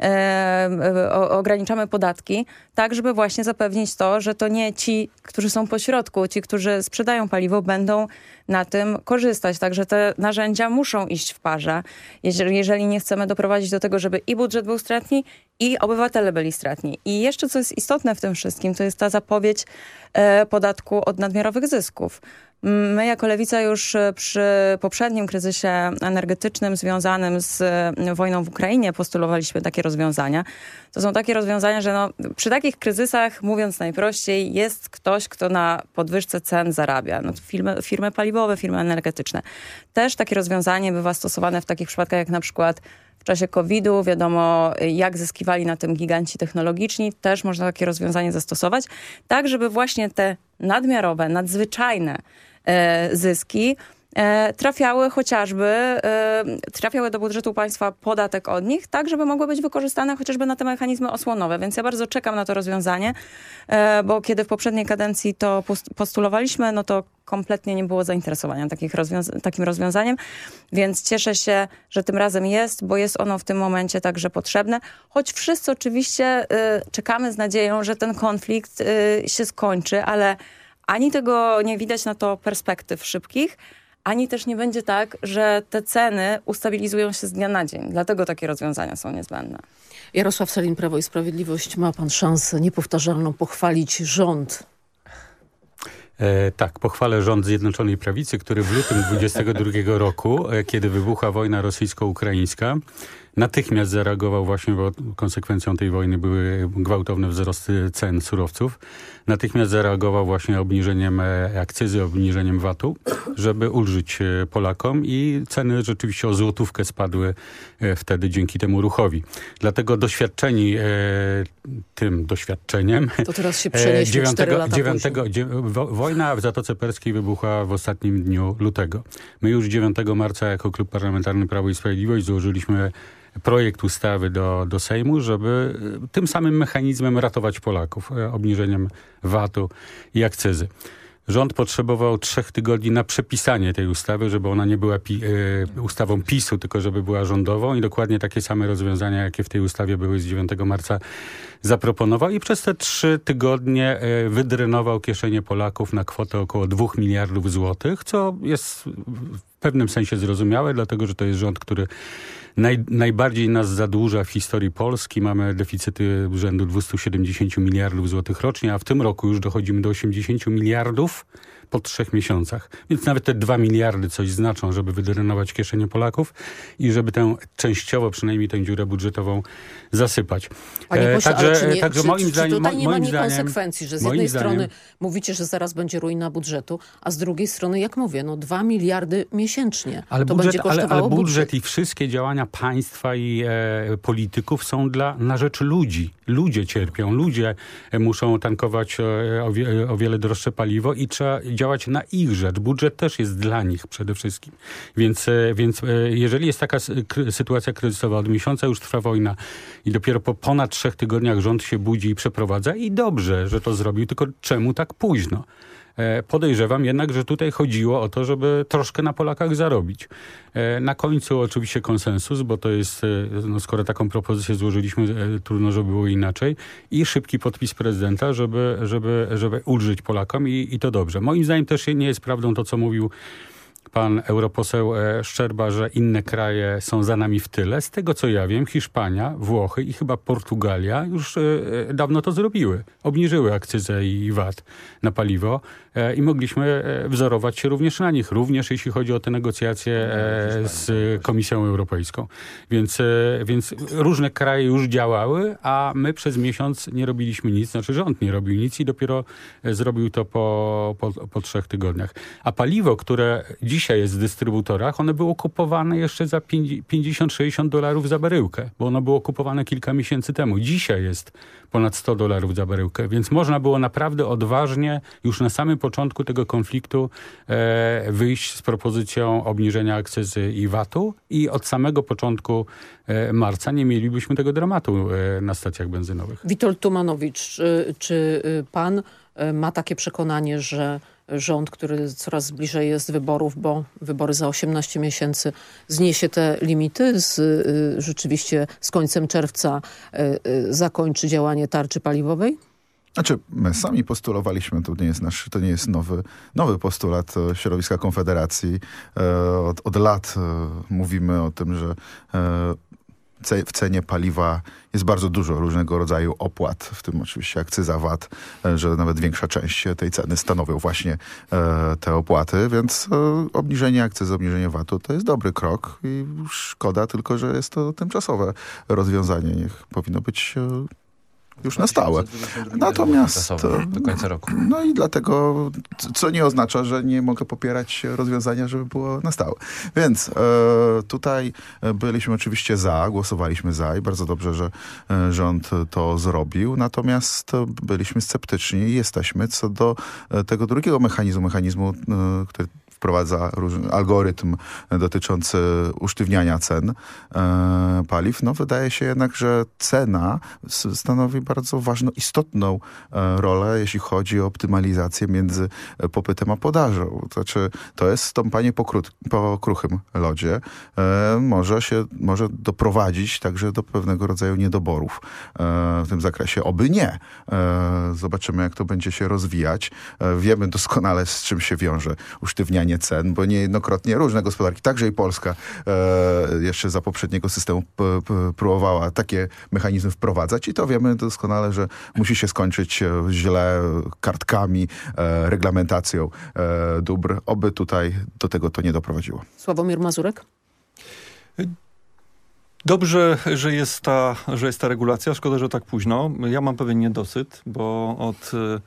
e, ograniczamy podatki, tak żeby właśnie zapewnić to, że to nie ci, którzy są pośrodku, ci, którzy sprzedają paliwo, będą na tym korzystać. Także te narzędzia muszą iść w parze, jeżeli, nie chcemy doprowadzić do tego, żeby i budżet był stratni, i obywatele byli stratni. I jeszcze co jest istotne w tym wszystkim, to jest ta zapowiedź e, podatku od nadmiarowych zysków. My jako Lewica już e, przy poprzednim kryzysie energetycznym związanym z e, wojną w Ukrainie postulowaliśmy takie rozwiązania. To są takie rozwiązania, że no, przy takich kryzysach, mówiąc najprościej, jest ktoś, kto na podwyżce cen zarabia. No, firmy, firmy paliwowe, firmy energetyczne. Też takie rozwiązanie bywa stosowane w takich przypadkach jak na przykład w czasie COVID-u, wiadomo jak zyskiwali na tym giganci technologiczni, też można takie rozwiązanie zastosować, tak żeby właśnie te nadmiarowe, nadzwyczajne e, zyski trafiały chociażby, e, trafiały do budżetu państwa podatek od nich, tak żeby mogły być wykorzystane chociażby na te mechanizmy osłonowe. Więc ja bardzo czekam na to rozwiązanie, e, bo kiedy w poprzedniej kadencji to postulowaliśmy, no to kompletnie nie było zainteresowania takich rozwiąza takim rozwiązaniem, więc cieszę się, że tym razem jest, bo jest ono w tym momencie także potrzebne, choć wszyscy oczywiście czekamy z nadzieją, że ten konflikt się skończy, ale ani tego nie widać na to perspektyw szybkich, ani też nie będzie tak, że te ceny ustabilizują się z dnia na dzień. Dlatego takie rozwiązania są niezbędne. Jarosław Salin, Prawo i Sprawiedliwość. Ma pan szansę niepowtarzalną pochwalić rząd E, tak, pochwalę rząd Zjednoczonej Prawicy, który w lutym 22 roku, e, kiedy wybuchła wojna rosyjsko-ukraińska, natychmiast zareagował właśnie, bo konsekwencją tej wojny były gwałtowne wzrosty cen surowców. Natychmiast zareagował właśnie obniżeniem e, akcyzy, obniżeniem VAT-u, żeby ulżyć e, Polakom i ceny rzeczywiście o złotówkę spadły e, wtedy dzięki temu ruchowi. Dlatego doświadczeni tym doświadczeniem... To teraz się przenieśmy 9, 4 lata 9, Wojna w Zatoce Perskiej wybuchła w ostatnim dniu lutego. My już 9 marca jako Klub Parlamentarny Prawo i Sprawiedliwość złożyliśmy projekt ustawy do, do Sejmu, żeby e, tym samym mechanizmem ratować Polaków, e, obniżeniem VAT-u i akcyzy. Rząd potrzebował trzech tygodni na przepisanie tej ustawy, żeby ona nie była pi y, ustawą PiSu, tylko żeby była rządową i dokładnie takie same rozwiązania, jakie w tej ustawie były z 9 marca zaproponował i przez te trzy tygodnie y, wydrenował kieszenie Polaków na kwotę około 2 miliardów złotych, co jest pewnym sensie zrozumiałe, dlatego że to jest rząd, który naj, najbardziej nas zadłuża w historii Polski. Mamy deficyty rzędu 270 miliardów złotych rocznie, a w tym roku już dochodzimy do 80 miliardów po trzech miesiącach. Więc nawet te dwa miliardy coś znaczą, żeby wydrenować kieszenie Polaków i żeby tę częściowo przynajmniej tę dziurę budżetową zasypać. Panie e, pośle, także, nie, także czy, moim czy, zdaniem, tutaj nie ma niekonsekwencji, że z jednej zdaniem, strony mówicie, że zaraz będzie ruina budżetu, a z drugiej strony, jak mówię, no dwa miliardy miesięcznie. Ale to budżet, będzie kosztowało ale, ale budżet, budżet i wszystkie działania państwa i e, polityków są dla, na rzecz ludzi. Ludzie cierpią, ludzie muszą tankować e, o, wie, o wiele droższe paliwo i trzeba działać na ich rzecz. Budżet też jest dla nich przede wszystkim. Więc, e, więc e, jeżeli jest taka sytuacja kryzysowa, od miesiąca już trwa wojna i dopiero po ponad trzech tygodniach rząd się budzi i przeprowadza i dobrze, że to zrobił, tylko czemu tak późno? E, podejrzewam jednak, że tutaj chodziło o to, żeby troszkę na Polakach zarobić. E, na końcu oczywiście konsensus, bo to jest, e, no skoro taką propozycję złożyliśmy, trudno, żeby było inaczej. I szybki podpis prezydenta, żeby, żeby, żeby ulżyć Polakom i, i to dobrze. Moim zdaniem też nie jest prawdą to, co mówił pan europoseł e, Szczerba, że inne kraje są za nami w tyle. Z tego co ja wiem, Hiszpania, Włochy i chyba Portugalia już e, e, dawno to zrobiły. Obniżyły akcyzę i VAT na paliwo i mogliśmy wzorować się również na nich, również jeśli chodzi o te negocjacje z Komisją Europejską. Więc, więc różne kraje już działały, a my przez miesiąc nie robiliśmy nic, znaczy rząd nie robił nic i dopiero zrobił to po, po, po trzech tygodniach. A paliwo, które dziś dzisiaj jest w dystrybutorach, one było kupowane jeszcze za 50-60 dolarów za baryłkę, bo ono było kupowane kilka miesięcy temu. Dzisiaj jest ponad 100 dolarów za baryłkę, więc można było naprawdę odważnie już na samym początku tego konfliktu e, wyjść z propozycją obniżenia akcyzy i VAT-u i od samego początku e, marca nie mielibyśmy tego dramatu e, na stacjach benzynowych. Witold Tumanowicz, czy, czy y, pan ma takie przekonanie, że rząd, który coraz bliżej jest wyborów, bo wybory za 18 miesięcy zniesie te limity, z, y, rzeczywiście z końcem czerwca y, y, zakończy działanie tarczy paliwowej? Znaczy, my sami postulowaliśmy, to nie jest nasz, to nie jest nowy, nowy postulat e, środowiska Konfederacji. E, od, od lat e, mówimy o tym, że w cenie paliwa jest bardzo dużo różnego rodzaju opłat, w tym oczywiście akcyza VAT, e, że nawet większa część tej ceny stanowią właśnie e, te opłaty, więc e, obniżenie akcyzy, obniżenie VAT-u to jest dobry krok i szkoda tylko, że jest to tymczasowe rozwiązanie. Niech powinno być już na stałe. Natomiast... Do końca roku. No i dlatego, co nie oznacza, że nie mogę popierać rozwiązania, żeby było na stałe. Więc e, tutaj byliśmy oczywiście za, głosowaliśmy za i bardzo dobrze, że e, rząd to zrobił. Natomiast byliśmy sceptyczni i jesteśmy co do e, tego drugiego mechanizmu, mechanizmu, e, który wprowadza algorytm dotyczący usztywniania cen e, paliw, no wydaje się jednak, że cena stanowi bardzo ważną, istotną e, rolę, jeśli chodzi o optymalizację między popytem a podażą. Znaczy, to jest stąpanie po, po kruchym lodzie. E, może się, może doprowadzić także do pewnego rodzaju niedoborów e, w tym zakresie. Oby nie. E, zobaczymy, jak to będzie się rozwijać. E, wiemy doskonale, z czym się wiąże usztywnianie cen, bo niejednokrotnie różne gospodarki, także i Polska e, jeszcze za poprzedniego systemu próbowała takie mechanizmy wprowadzać i to wiemy doskonale, że musi się skończyć e, źle kartkami, e, reglamentacją e, dóbr. Oby tutaj do tego to nie doprowadziło. Sławomir Mazurek? Dobrze, że jest, ta, że jest ta regulacja. Szkoda, że tak późno. Ja mam pewien niedosyt, bo od e,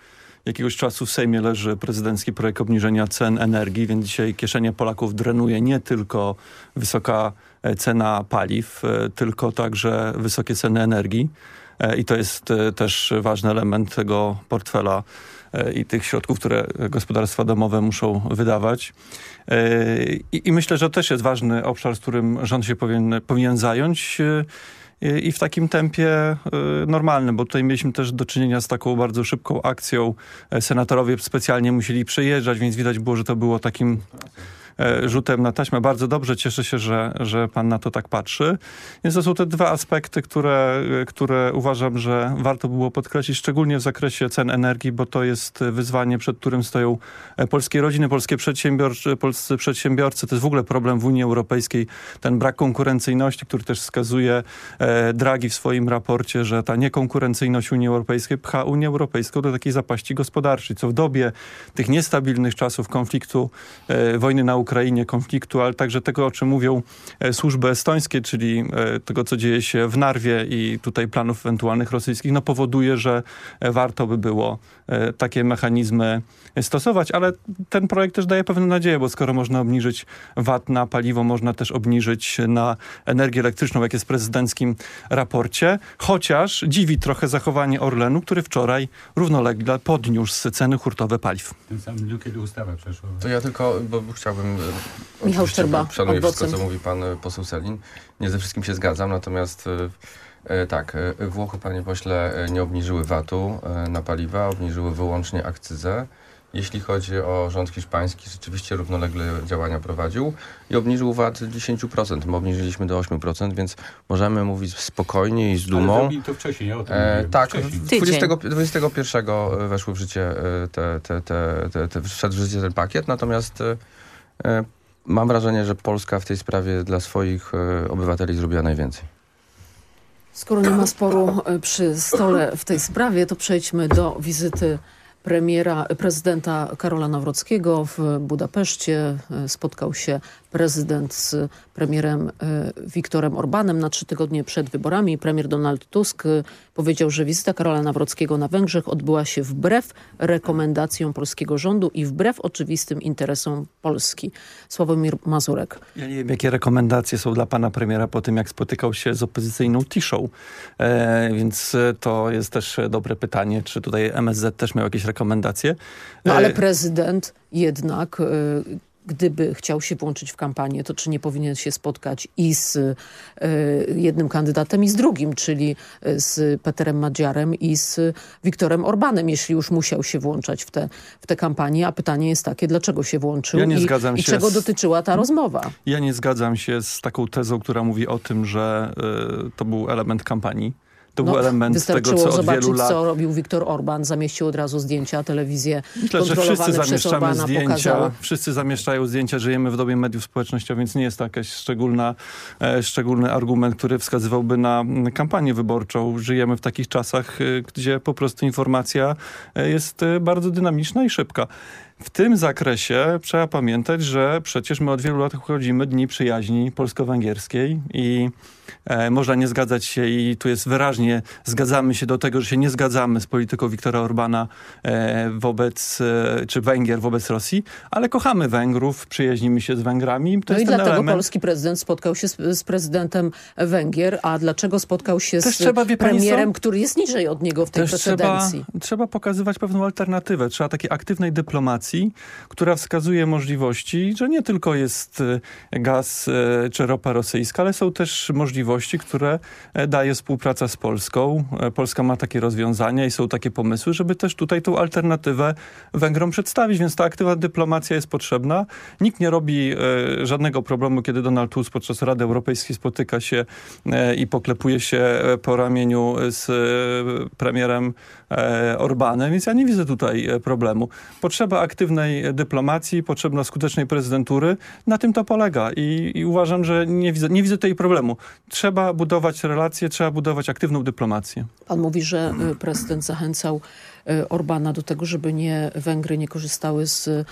jakiegoś czasu w Sejmie leży prezydencki projekt obniżenia cen energii, więc dzisiaj kieszenie Polaków drenuje nie tylko wysoka e, cena paliw, e, tylko także wysokie ceny energii. E, I to jest też ważny element tego portfela i tych środków, które gospodarstwa domowe muszą wydawać. I, myślę, że to też jest ważny obszar, z którym rząd się powinien, powinien zająć i w takim tempie y, normalnym, bo tutaj mieliśmy też do czynienia z taką bardzo szybką akcją. E, senatorowie specjalnie musieli przejeżdżać, więc widać było, że to było takim rzutem na taśmę. Bardzo dobrze, cieszę się, że, że pan na to tak patrzy. Więc to są te dwa aspekty, które, które uważam, że warto było podkreślić, szczególnie w zakresie cen energii, bo to jest wyzwanie, przed którym stoją polskie rodziny, polskie przedsiębiorcy, polscy przedsiębiorcy. To jest w ogóle problem w Unii Europejskiej, ten brak konkurencyjności, który też wskazuje Draghi w swoim raporcie, że ta niekonkurencyjność Unii Europejskiej pcha Unię Europejską do takiej zapaści gospodarczej, co w dobie tych niestabilnych czasów konfliktu, e, wojny na Ukrainie, konfliktu, ale także tego, o czym mówią e, służby estońskie, czyli e, tego, co dzieje się w Narwie i tutaj planów ewentualnych rosyjskich, no powoduje, że e, warto by było takie mechanizmy stosować, ale ten projekt też daje pewną nadzieję, bo skoro można obniżyć VAT na paliwo, można też obniżyć na energię elektryczną, jak jest w prezydenckim raporcie, chociaż dziwi trochę zachowanie Orlenu, który wczoraj równolegle podniósł ceny hurtowe paliw. Ten sam dniu, kiedy ustawa przeszła. To ja tylko, bo chciałbym... E, Michał Szczerba, Szanuję wszystko, co mówi pan e, poseł Selin. Nie ze wszystkim się zgadzam, natomiast... E, tak, Włochy, panie pośle, nie obniżyły VAT-u na paliwa, obniżyły wyłącznie akcyzę jeśli chodzi o rząd hiszpański, rzeczywiście równolegle działania prowadził i obniżył VAT 10%. My obniżyliśmy do 8%, więc możemy mówić spokojnie i z dumą. Ale to wcześniej, ja o tym e, Tak, 20, 21 weszły w życie e, te, te, te, te, te, wszedł w życie ten pakiet, natomiast e, e, mam wrażenie, że Polska w tej sprawie dla swoich e, obywateli zrobiła najwięcej. Skoro nie ma sporu przy stole w tej sprawie, to przejdźmy do wizyty premiera, prezydenta Karola Nawrockiego w Budapeszcie. Spotkał się prezydent z premierem e, Viktorem Orbanem na trzy tygodnie przed wyborami. Premier Donald Tusk e, powiedział, że wizyta Karola Nawrockiego na Węgrzech odbyła się wbrew rekomendacjom polskiego rządu i wbrew oczywistym interesom Polski. Sławomir Mazurek. Ja nie wiem, jakie rekomendacje są dla pana premiera po tym, jak spotykał się z opozycyjną Tiszą. E, więc to jest też dobre pytanie, czy tutaj MSZ też miał jakieś rekomendacje. No ale prezydent jednak gdyby chciał się włączyć w kampanię, to czy nie powinien się spotkać i z y, jednym kandydatem i z drugim, czyli e, z Peterem Madziarem i z Wiktorem Orbanem, jeśli już musiał się włączać w tę w te kampanię. A pytanie jest takie, dlaczego się włączył ja i, i czego z... dotyczyła ta rozmowa? Ja nie zgadzam się z taką tezą, która mówi o tym, że y, to był element kampanii. To no, był element tego, co od zobaczyć, wielu lat... co robił Viktor Orban. Zamieścił od razu zdjęcia, telewizję Myślę, że wszyscy zamieszczamy Orbana zdjęcia. Wszyscy zamieszczają zdjęcia. Żyjemy w dobie mediów społecznościowych, więc nie jest to jakiś szczególna, e, szczególny argument, który wskazywałby na kampanię wyborczą. Żyjemy w takich czasach, e, gdzie po prostu informacja e, jest e, bardzo dynamiczna i szybka. W tym zakresie trzeba pamiętać, że przecież my od wielu lat obchodzimy Dni Przyjaźni Polsko-Węgierskiej i e, można nie zgadzać się i tu jest wyraźnie, zgadzamy się do tego, że się nie zgadzamy z polityką Viktora Orbana e, wobec, e, czy Węgier wobec Rosji, ale kochamy Węgrów, przyjaźnimy się z Węgrami. To no i dlatego element... polski prezydent spotkał się z, z, prezydentem Węgier, a dlaczego spotkał się Też z trzeba, premierem, który jest niżej od niego w tej Też precedencji? Trzeba, trzeba pokazywać pewną alternatywę, trzeba takiej aktywnej dyplomacji, która wskazuje możliwości, że nie tylko jest e, gaz e, czy ropa rosyjska, ale są też możliwości, które e, daje współpraca z Polską. Polska ma takie rozwiązania i są takie pomysły, żeby też tutaj tą alternatywę Węgrom przedstawić, więc ta aktywna dyplomacja jest potrzebna. Nikt nie robi żadnego problemu, kiedy Donald Tusk podczas Rady Europejskiej spotyka się i poklepuje się po ramieniu z premierem Orbanem, więc ja nie widzę tutaj problemu. Potrzeba aktywnej dyplomacji, potrzebna skutecznej prezydentury. Na tym to polega i, i uważam, że nie widzę, nie widzę tej problemu. Trzeba budować relacje, trzeba budować aktywną dyplomację. Pan mówi, że y, prezydent zachęcał Orbana do tego, żeby nie Węgry nie korzystały z y,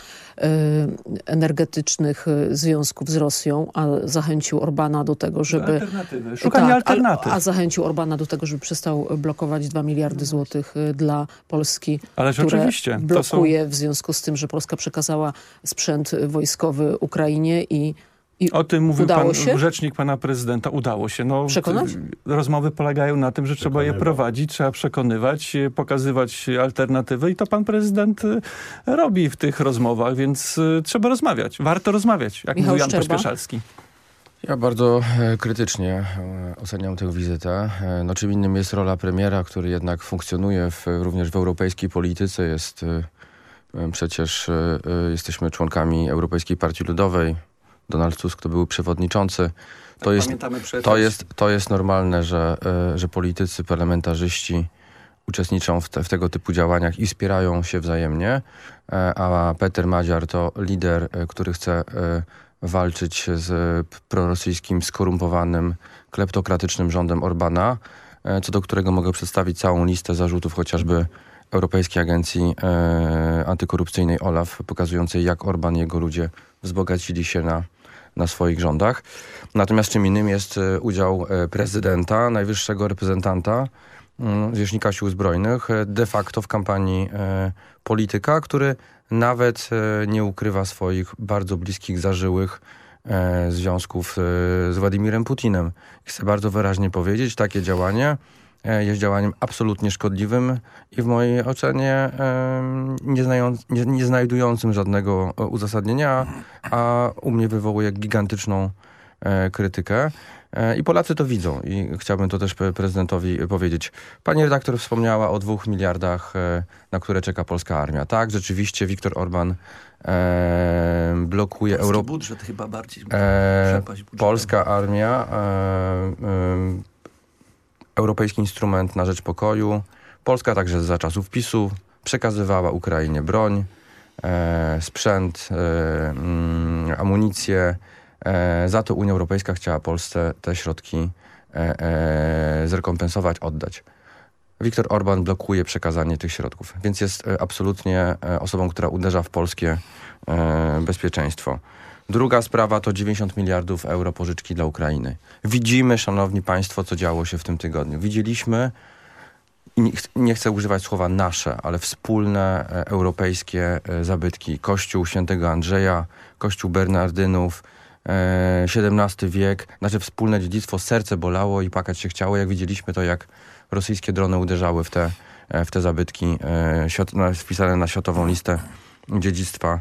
energetycznych związków z Rosją, a zachęcił Orbana do tego, żeby... Alternatywy. Szukanie tak, alternatyw. A, a, zachęcił Orbana do tego, żeby przestał blokować 2 miliardy złotych dla Polski, Ale które oczywiście, blokuje są... w związku z tym, że Polska przekazała sprzęt wojskowy Ukrainie i i o tym mówił pan, się? rzecznik pana prezydenta. Udało się. No, Przekonać? Rozmowy polegają na tym, że trzeba je prowadzić, trzeba przekonywać, pokazywać alternatywy i to pan prezydent y, robi w tych rozmowach, więc y, trzeba rozmawiać. Warto rozmawiać, jak Michał mówił Jan Pośpieszalski. Ja bardzo e, krytycznie e, oceniam tę wizytę. E, no, czym innym jest rola premiera, który jednak funkcjonuje w, również w europejskiej polityce, jest Przecież jesteśmy członkami Europejskiej Partii Ludowej. Donald Tusk to był przewodniczący. To, tak, jest, to, jest, to jest normalne, że, że politycy, parlamentarzyści uczestniczą w, te, w, tego typu działaniach i wspierają się wzajemnie, a Peter Madziar to lider, który chce walczyć z prorosyjskim, skorumpowanym, kleptokratycznym rządem Orbana, e, co do którego mogę przedstawić całą listę zarzutów chociażby Europejskiej Agencji e, Antykorupcyjnej OLAF, pokazującej jak Orban i jego ludzie wzbogacili się na, na swoich rządach. Natomiast czym innym jest e, udział prezydenta, najwyższego reprezentanta, mm, zwierzchnika sił zbrojnych, de facto w kampanii polityka, który nawet e, nie ukrywa swoich bardzo bliskich, zażyłych e, związków e, z Władimirem Putinem. Chcę bardzo wyraźnie powiedzieć, takie działanie jest działaniem absolutnie szkodliwym i w mojej ocenie nie, nie, nie znajdującym żadnego uzasadnienia, a u mnie wywołuje gigantyczną krytykę. E, I Polacy to widzą i chciałbym to też prezydentowi powiedzieć. Pani redaktor wspomniała o dwóch miliardach, e, na które czeka polska armia. Tak, rzeczywiście Viktor Orban e, blokuje Polski Euro... budżet chyba bardziej. E, polska armia, e, e, Europejski Instrument na Rzecz Pokoju. Polska także za czasów PiSu przekazywała Ukrainie broń, sprzęt, mm, amunicję, E, za to Unia Europejska chciała Polsce te środki e, e, zrekompensować, oddać. Viktor Orban blokuje przekazanie tych środków, więc jest absolutnie osobą, która uderza w polskie bezpieczeństwo. Druga sprawa to 90 miliardów euro pożyczki dla Ukrainy. Widzimy, szanowni państwo, co działo się w tym tygodniu. Widzieliśmy, nie chcę używać słowa nasze, ale wspólne europejskie zabytki. Kościół świętego Andrzeja, Kościół Bernardynów, XVII e, wiek, nasze wspólne dziedzictwo, serce bolało i płakać się chciało, jak widzieliśmy to, jak rosyjskie drony uderzały w te, e, w te zabytki e, wpisane na światową listę dziedzictwa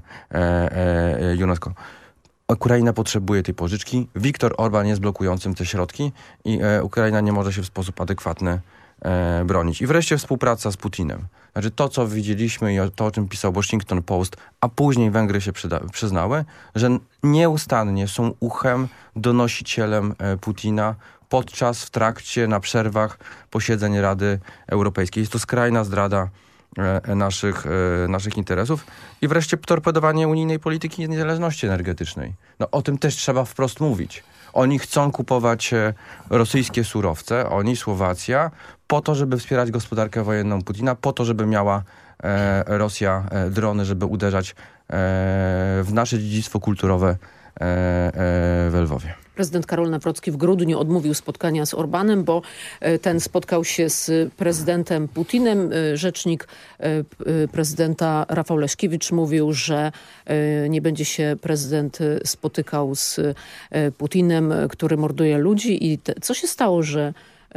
UNESCO. Ukraina potrzebuje tej pożyczki. Viktor Orban jest blokującym te środki i Ukraina nie może się w sposób adekwatny bronić. I wreszcie współpraca z Putinem. Znaczy to, co widzieliśmy i to, o czym pisał Washington Post, a później Węgry się przyznały, że nieustannie są uchem, donosicielem e, Putina podczas, w trakcie, na przerwach posiedzeń Rady Europejskiej. Jest to skrajna zdrada e, naszych, e, naszych interesów. I wreszcie torpedowanie unijnej polityki niezależności energetycznej. No, o tym też trzeba wprost mówić. Oni chcą kupować rosyjskie surowce, oni, Słowacja, po to, żeby wspierać gospodarkę wojenną Putina, po to, żeby miała e, Rosja e, drony, żeby uderzać e, w nasze dziedzictwo kulturowe e, e, w Lwowie. Prezydent Karol Nawrocki w grudniu odmówił spotkania z Orbanem, bo e, ten spotkał się z prezydentem Putinem. Rzecznik prezydenta Rafał Leśkiewicz mówił, że nie będzie się prezydent spotykał z Putinem, który morduje ludzi. I te, co się stało, że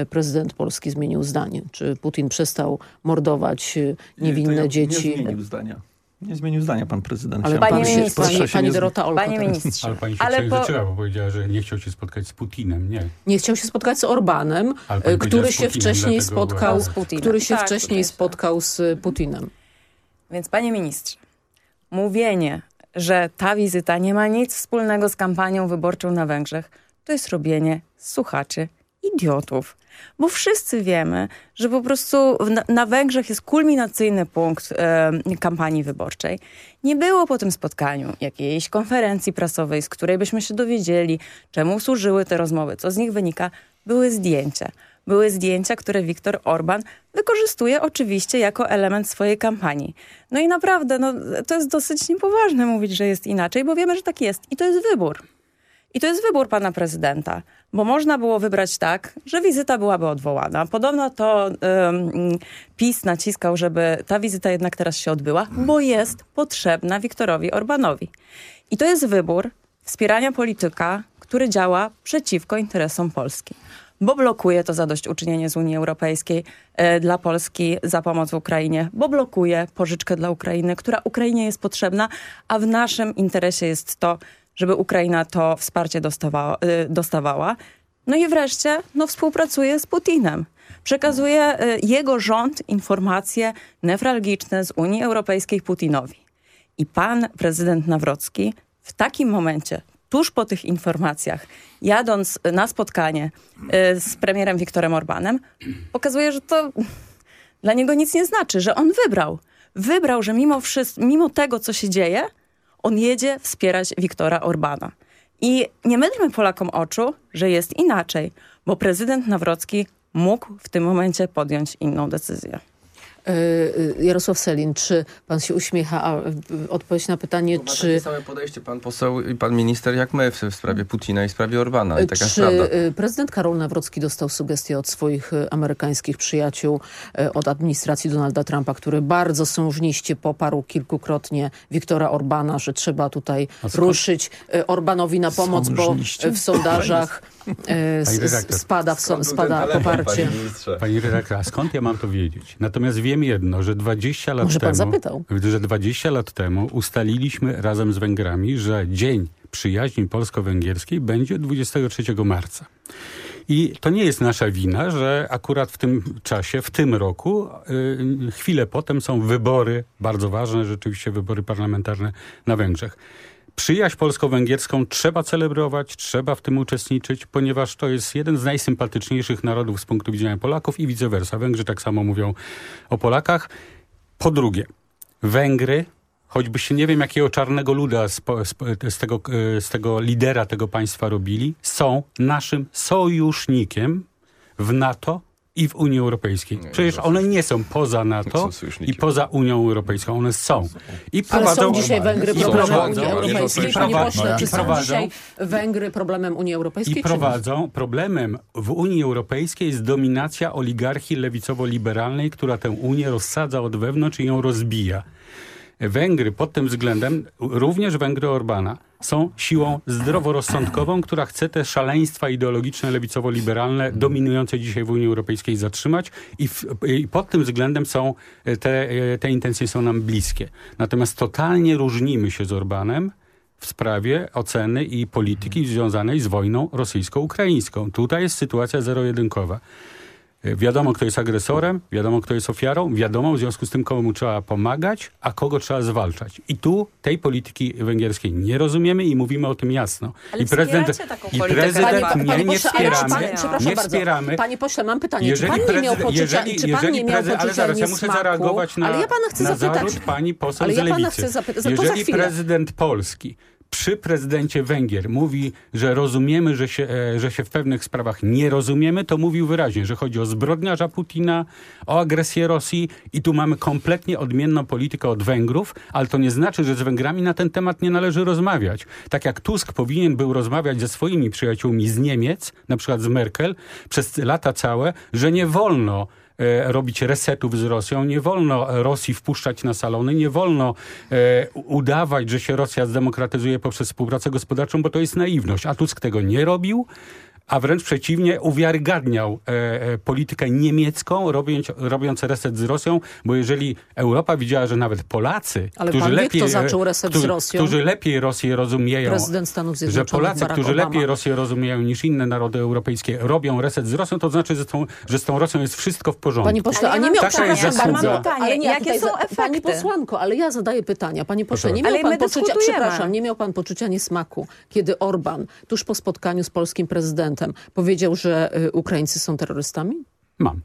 prezydent Polski zmienił zdanie? Czy Putin przestał mordować e, niewinne ja dzieci? Nie zmienił zdania. Nie zmienił zdania pan prezydent. Ale panie pan, ministrze, pani, pani Dorota Olko. Panie ministrze. Ale pani się ale po... bo powiedziała, że nie chciał się spotkać z Putinem. Nie. Nie chciał się spotkać z Orbanem, który się wcześniej spotkał, z Putinem. który się tak, wcześniej spotkał z Putinem. Więc panie ministrze, mówienie, że ta wizyta nie ma nic wspólnego z kampanią wyborczą na Węgrzech, to jest robienie słuchaczy idiotów. Bo wszyscy wiemy, że po prostu na, na Węgrzech jest kulminacyjny punkt e, kampanii wyborczej. Nie było po tym spotkaniu jakiejś konferencji prasowej, z której byśmy się dowiedzieli, czemu służyły te rozmowy, co z nich wynika. Były zdjęcia. Były zdjęcia, które Viktor Orban wykorzystuje oczywiście jako element swojej kampanii. No i naprawdę, no, to jest dosyć niepoważne mówić, że jest inaczej, bo wiemy, że tak jest. I to jest wybór. I to jest wybór pana prezydenta, bo można było wybrać tak, że wizyta byłaby odwołana. Podobno to um, PiS naciskał, żeby ta wizyta jednak teraz się odbyła, bo jest potrzebna Wiktorowi Orbanowi. I to jest wybór wspierania polityka, który działa przeciwko interesom Polski bo blokuje to zadośćuczynienie z Unii Europejskiej e, dla Polski za pomoc w Ukrainie, bo blokuje pożyczkę dla Ukrainy, która Ukrainie jest potrzebna, a w naszym interesie jest to, żeby Ukraina to wsparcie dostawała. Y, dostawała. No i wreszcie no, współpracuje z Putinem. Przekazuje jego rząd informacje newralgiczne z Unii Europejskiej Putinowi. I pan prezydent Nawrocki w takim momencie, tuż po tych informacjach, jadąc na spotkanie z premierem Viktorem Orbanem, pokazuje, że to dla niego nic nie znaczy, że on wybrał. Wybrał, że mimo, mimo tego, co się dzieje, on jedzie wspierać Wiktora Orbana. I nie mydlmy Polakom oczu, że jest inaczej, bo prezydent Nawrocki mógł w tym momencie podjąć inną decyzję. E, e, Jarosław Selin, czy pan się uśmiecha, a odpowiedź na pytanie, no, czy... takie same podejście pan poseł i pan minister jak my w, sprawie Putina i w sprawie Orbana. I taka czy prawda. E, prezydent Karol Nawrocki dostał sugestię od swoich amerykańskich przyjaciół, od administracji Donalda Trumpa, który bardzo sążniście poparł kilkukrotnie Wiktora Orbana, że trzeba tutaj ruszyć Orbanowi na pomoc, bo w sondażach spada, spada poparcie. Pani redaktor, a skąd ja mam to wiedzieć? Natomiast wiem jedno, że 20 lat Może temu... pan zapytał. Że 20 lat temu ustaliliśmy razem z Węgrami, że Dzień Przyjaźni Polsko-Węgierskiej będzie 23 marca. I to nie jest nasza wina, że akurat w tym czasie, w tym roku, yy, chwilę potem są wybory, bardzo ważne rzeczywiście wybory parlamentarne na Węgrzech. Przyjaźń polsko-węgierską trzeba celebrować, trzeba w tym uczestniczyć, ponieważ to jest jeden z najsympatyczniejszych narodów z punktu widzenia Polaków i vice versa. Węgrzy tak samo mówią o Polakach. Po drugie, Węgry, choćby się nie wiem jakiego czarnego luda z, z, tego, z tego lidera tego państwa robili, są naszym sojusznikiem w NATO i w Unii Europejskiej. Przecież one nie są poza NATO i poza Unią Europejską. One są. I prowadzą, Ale są dzisiaj Węgry problemem Unii Europejskiej. Panie pośle, czy są dzisiaj Węgry problemem Unii Europejskiej? I prowadzą. Problemem w Unii Europejskiej jest dominacja oligarchii lewicowo-liberalnej, która tę Unię rozsadza od wewnątrz i ją rozbija. Węgry pod tym względem, również Węgry Orbana, są siłą zdroworozsądkową, która chce te szaleństwa ideologiczne, lewicowo-liberalne, dominujące dzisiaj w Unii Europejskiej zatrzymać i, w, i pod tym względem są te, te intencje są nam bliskie. Natomiast totalnie różnimy się z Orbanem w sprawie oceny i polityki związanej z wojną rosyjsko-ukraińską. Tutaj jest sytuacja zero-jedynkowa. Wiadomo, kto jest agresorem, wiadomo, kto jest ofiarą, wiadomo w związku z tym, komu trzeba pomagać, a kogo trzeba zwalczać. I tu tej polityki węgierskiej nie rozumiemy i mówimy o tym jasno. Ale I prezydent, i prezydent panie, nie, nie wspieramy. nie wspieramy. Panie pośle, mam pytanie, jeżeli czy pan nie miał poczucia, jeżeli, czy pan nie miał poczucia Ale zaraz, ja muszę zareagować na, ale ja pana chcę na zapytać. zarzut pani poseł ale ja z Lewicy. Jeżeli prezydent Polski przy prezydencie Węgier mówi, że rozumiemy, że się, e, że się w pewnych sprawach nie rozumiemy, to mówił wyraźnie, że chodzi o zbrodniarza Putina, o agresję Rosji i tu mamy kompletnie odmienną politykę od Węgrów, ale to nie znaczy, że z Węgrami na ten temat nie należy rozmawiać. Tak jak Tusk powinien był rozmawiać ze swoimi przyjaciółmi z Niemiec, na przykład z Merkel, przez lata całe, że nie wolno robić resetów z Rosją, nie wolno Rosji wpuszczać na salony, nie wolno e, udawać, że się Rosja zdemokratyzuje poprzez współpracę gospodarczą, bo to jest naiwność. A Tusk tego nie robił a wręcz przeciwnie uwiarygadniał e, e, politykę niemiecką, robiąc, robiąc reset z Rosją, bo jeżeli Europa widziała, że nawet Polacy, Ale którzy lepiej, wie, zaczął reset którzy, z Rosją? którzy lepiej Rosję rozumieją, Prezydent Stanów Zjednoczonych, że Polacy, Barack którzy Obama. lepiej Rosję rozumieją niż inne narody europejskie, robią reset z Rosją, to znaczy, że z tą, że z tą Rosją jest wszystko w porządku. Pani pośle, a nie miał Taka jest zasługa. Pytanie, ale nie, jakie są efekty? Pani posłanko, ale ja zadaję pytania. Panie pośle, nie miał ale pan poczucia, przepraszam, nie miał pan poczucia niesmaku, kiedy Orban tuż po spotkaniu z polskim prezydentem powiedział, że y, Ukraińcy są terrorystami? Mam.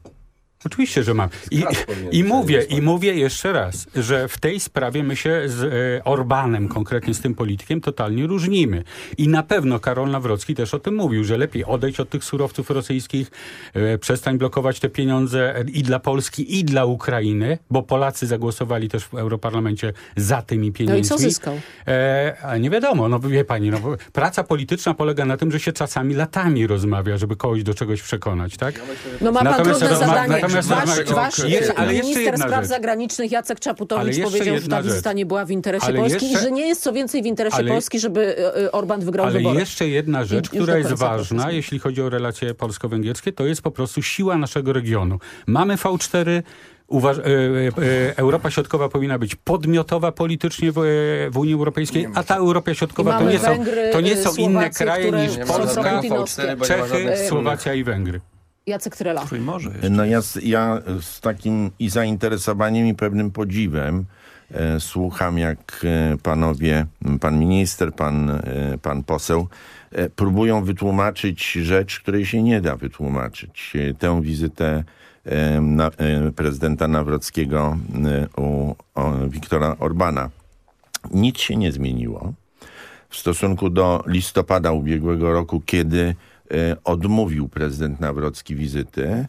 Oczywiście, że mam. I, i mówię, i mówię jeszcze raz, że w tej sprawie my się z e, Orbanem, konkretnie z tym politykiem, totalnie różnimy. I na pewno Karol Nawrocki też o tym mówił, że lepiej odejść od tych surowców rosyjskich, e, przestań blokować te pieniądze i dla Polski, i dla Ukrainy, bo Polacy zagłosowali też w Europarlamencie za tymi pieniędzmi. No i co zyskał? E, ale nie wiadomo, no wie pani, no, praca polityczna polega na tym, że się czasami latami rozmawia, żeby kogoś do czegoś przekonać, tak? No ma pan Natomiast trudne zadanie. Natomiast wasz, wasz jest- ale minister jedna spraw rzecz. zagranicznych Jacek Ale Czaputowicz powiedział, że ta wizyta nie była w interesie Ale Polski jeszcze- i że nie jest co więcej w interesie Ale- Polski, żeby e, e, Orban wygrał Ale wybory. jeszcze jedna rzecz, I- która jest ważna, jeśli chodzi o relacje polsko-węgierskie, to jest po prostu siła naszego regionu. Mamy V4, Uważ, e, e, Europa Środkowa powinna być podmiotowa politycznie w, e, w Unii Europejskiej, a ta Europa Środkowa to nie są, Węgry, to nie e, są inne kraje niż Polska. Czechy, Słowacja i Węgry. Jacek Trela. No ja, ja z takim i zainteresowaniem i pewnym podziwem e, słucham jak e, panowie, pan minister, pan, e, pan poseł e, próbują wytłumaczyć rzecz, której się nie da wytłumaczyć. E, tę wizytę e, na, prezydenta Nawrockiego u Wiktora Orbana. Nic się nie zmieniło w stosunku do listopada ubiegłego roku, kiedy odmówił prezydent Nawrocki wizyty e,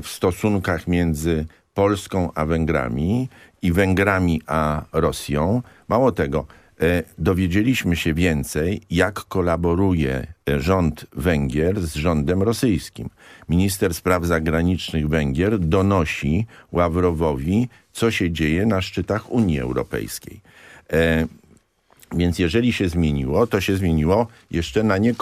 w stosunkach między Polską a Węgrami i Węgrami a Rosją. Mało tego, e, dowiedzieliśmy się więcej, jak kolaboruje rząd Węgier z rządem rosyjskim. Minister spraw zagranicznych Węgier donosi Ławrowowi, co się dzieje na szczytach Unii Europejskiej. Więc jeżeli się zmieniło, to się zmieniło jeszcze na nie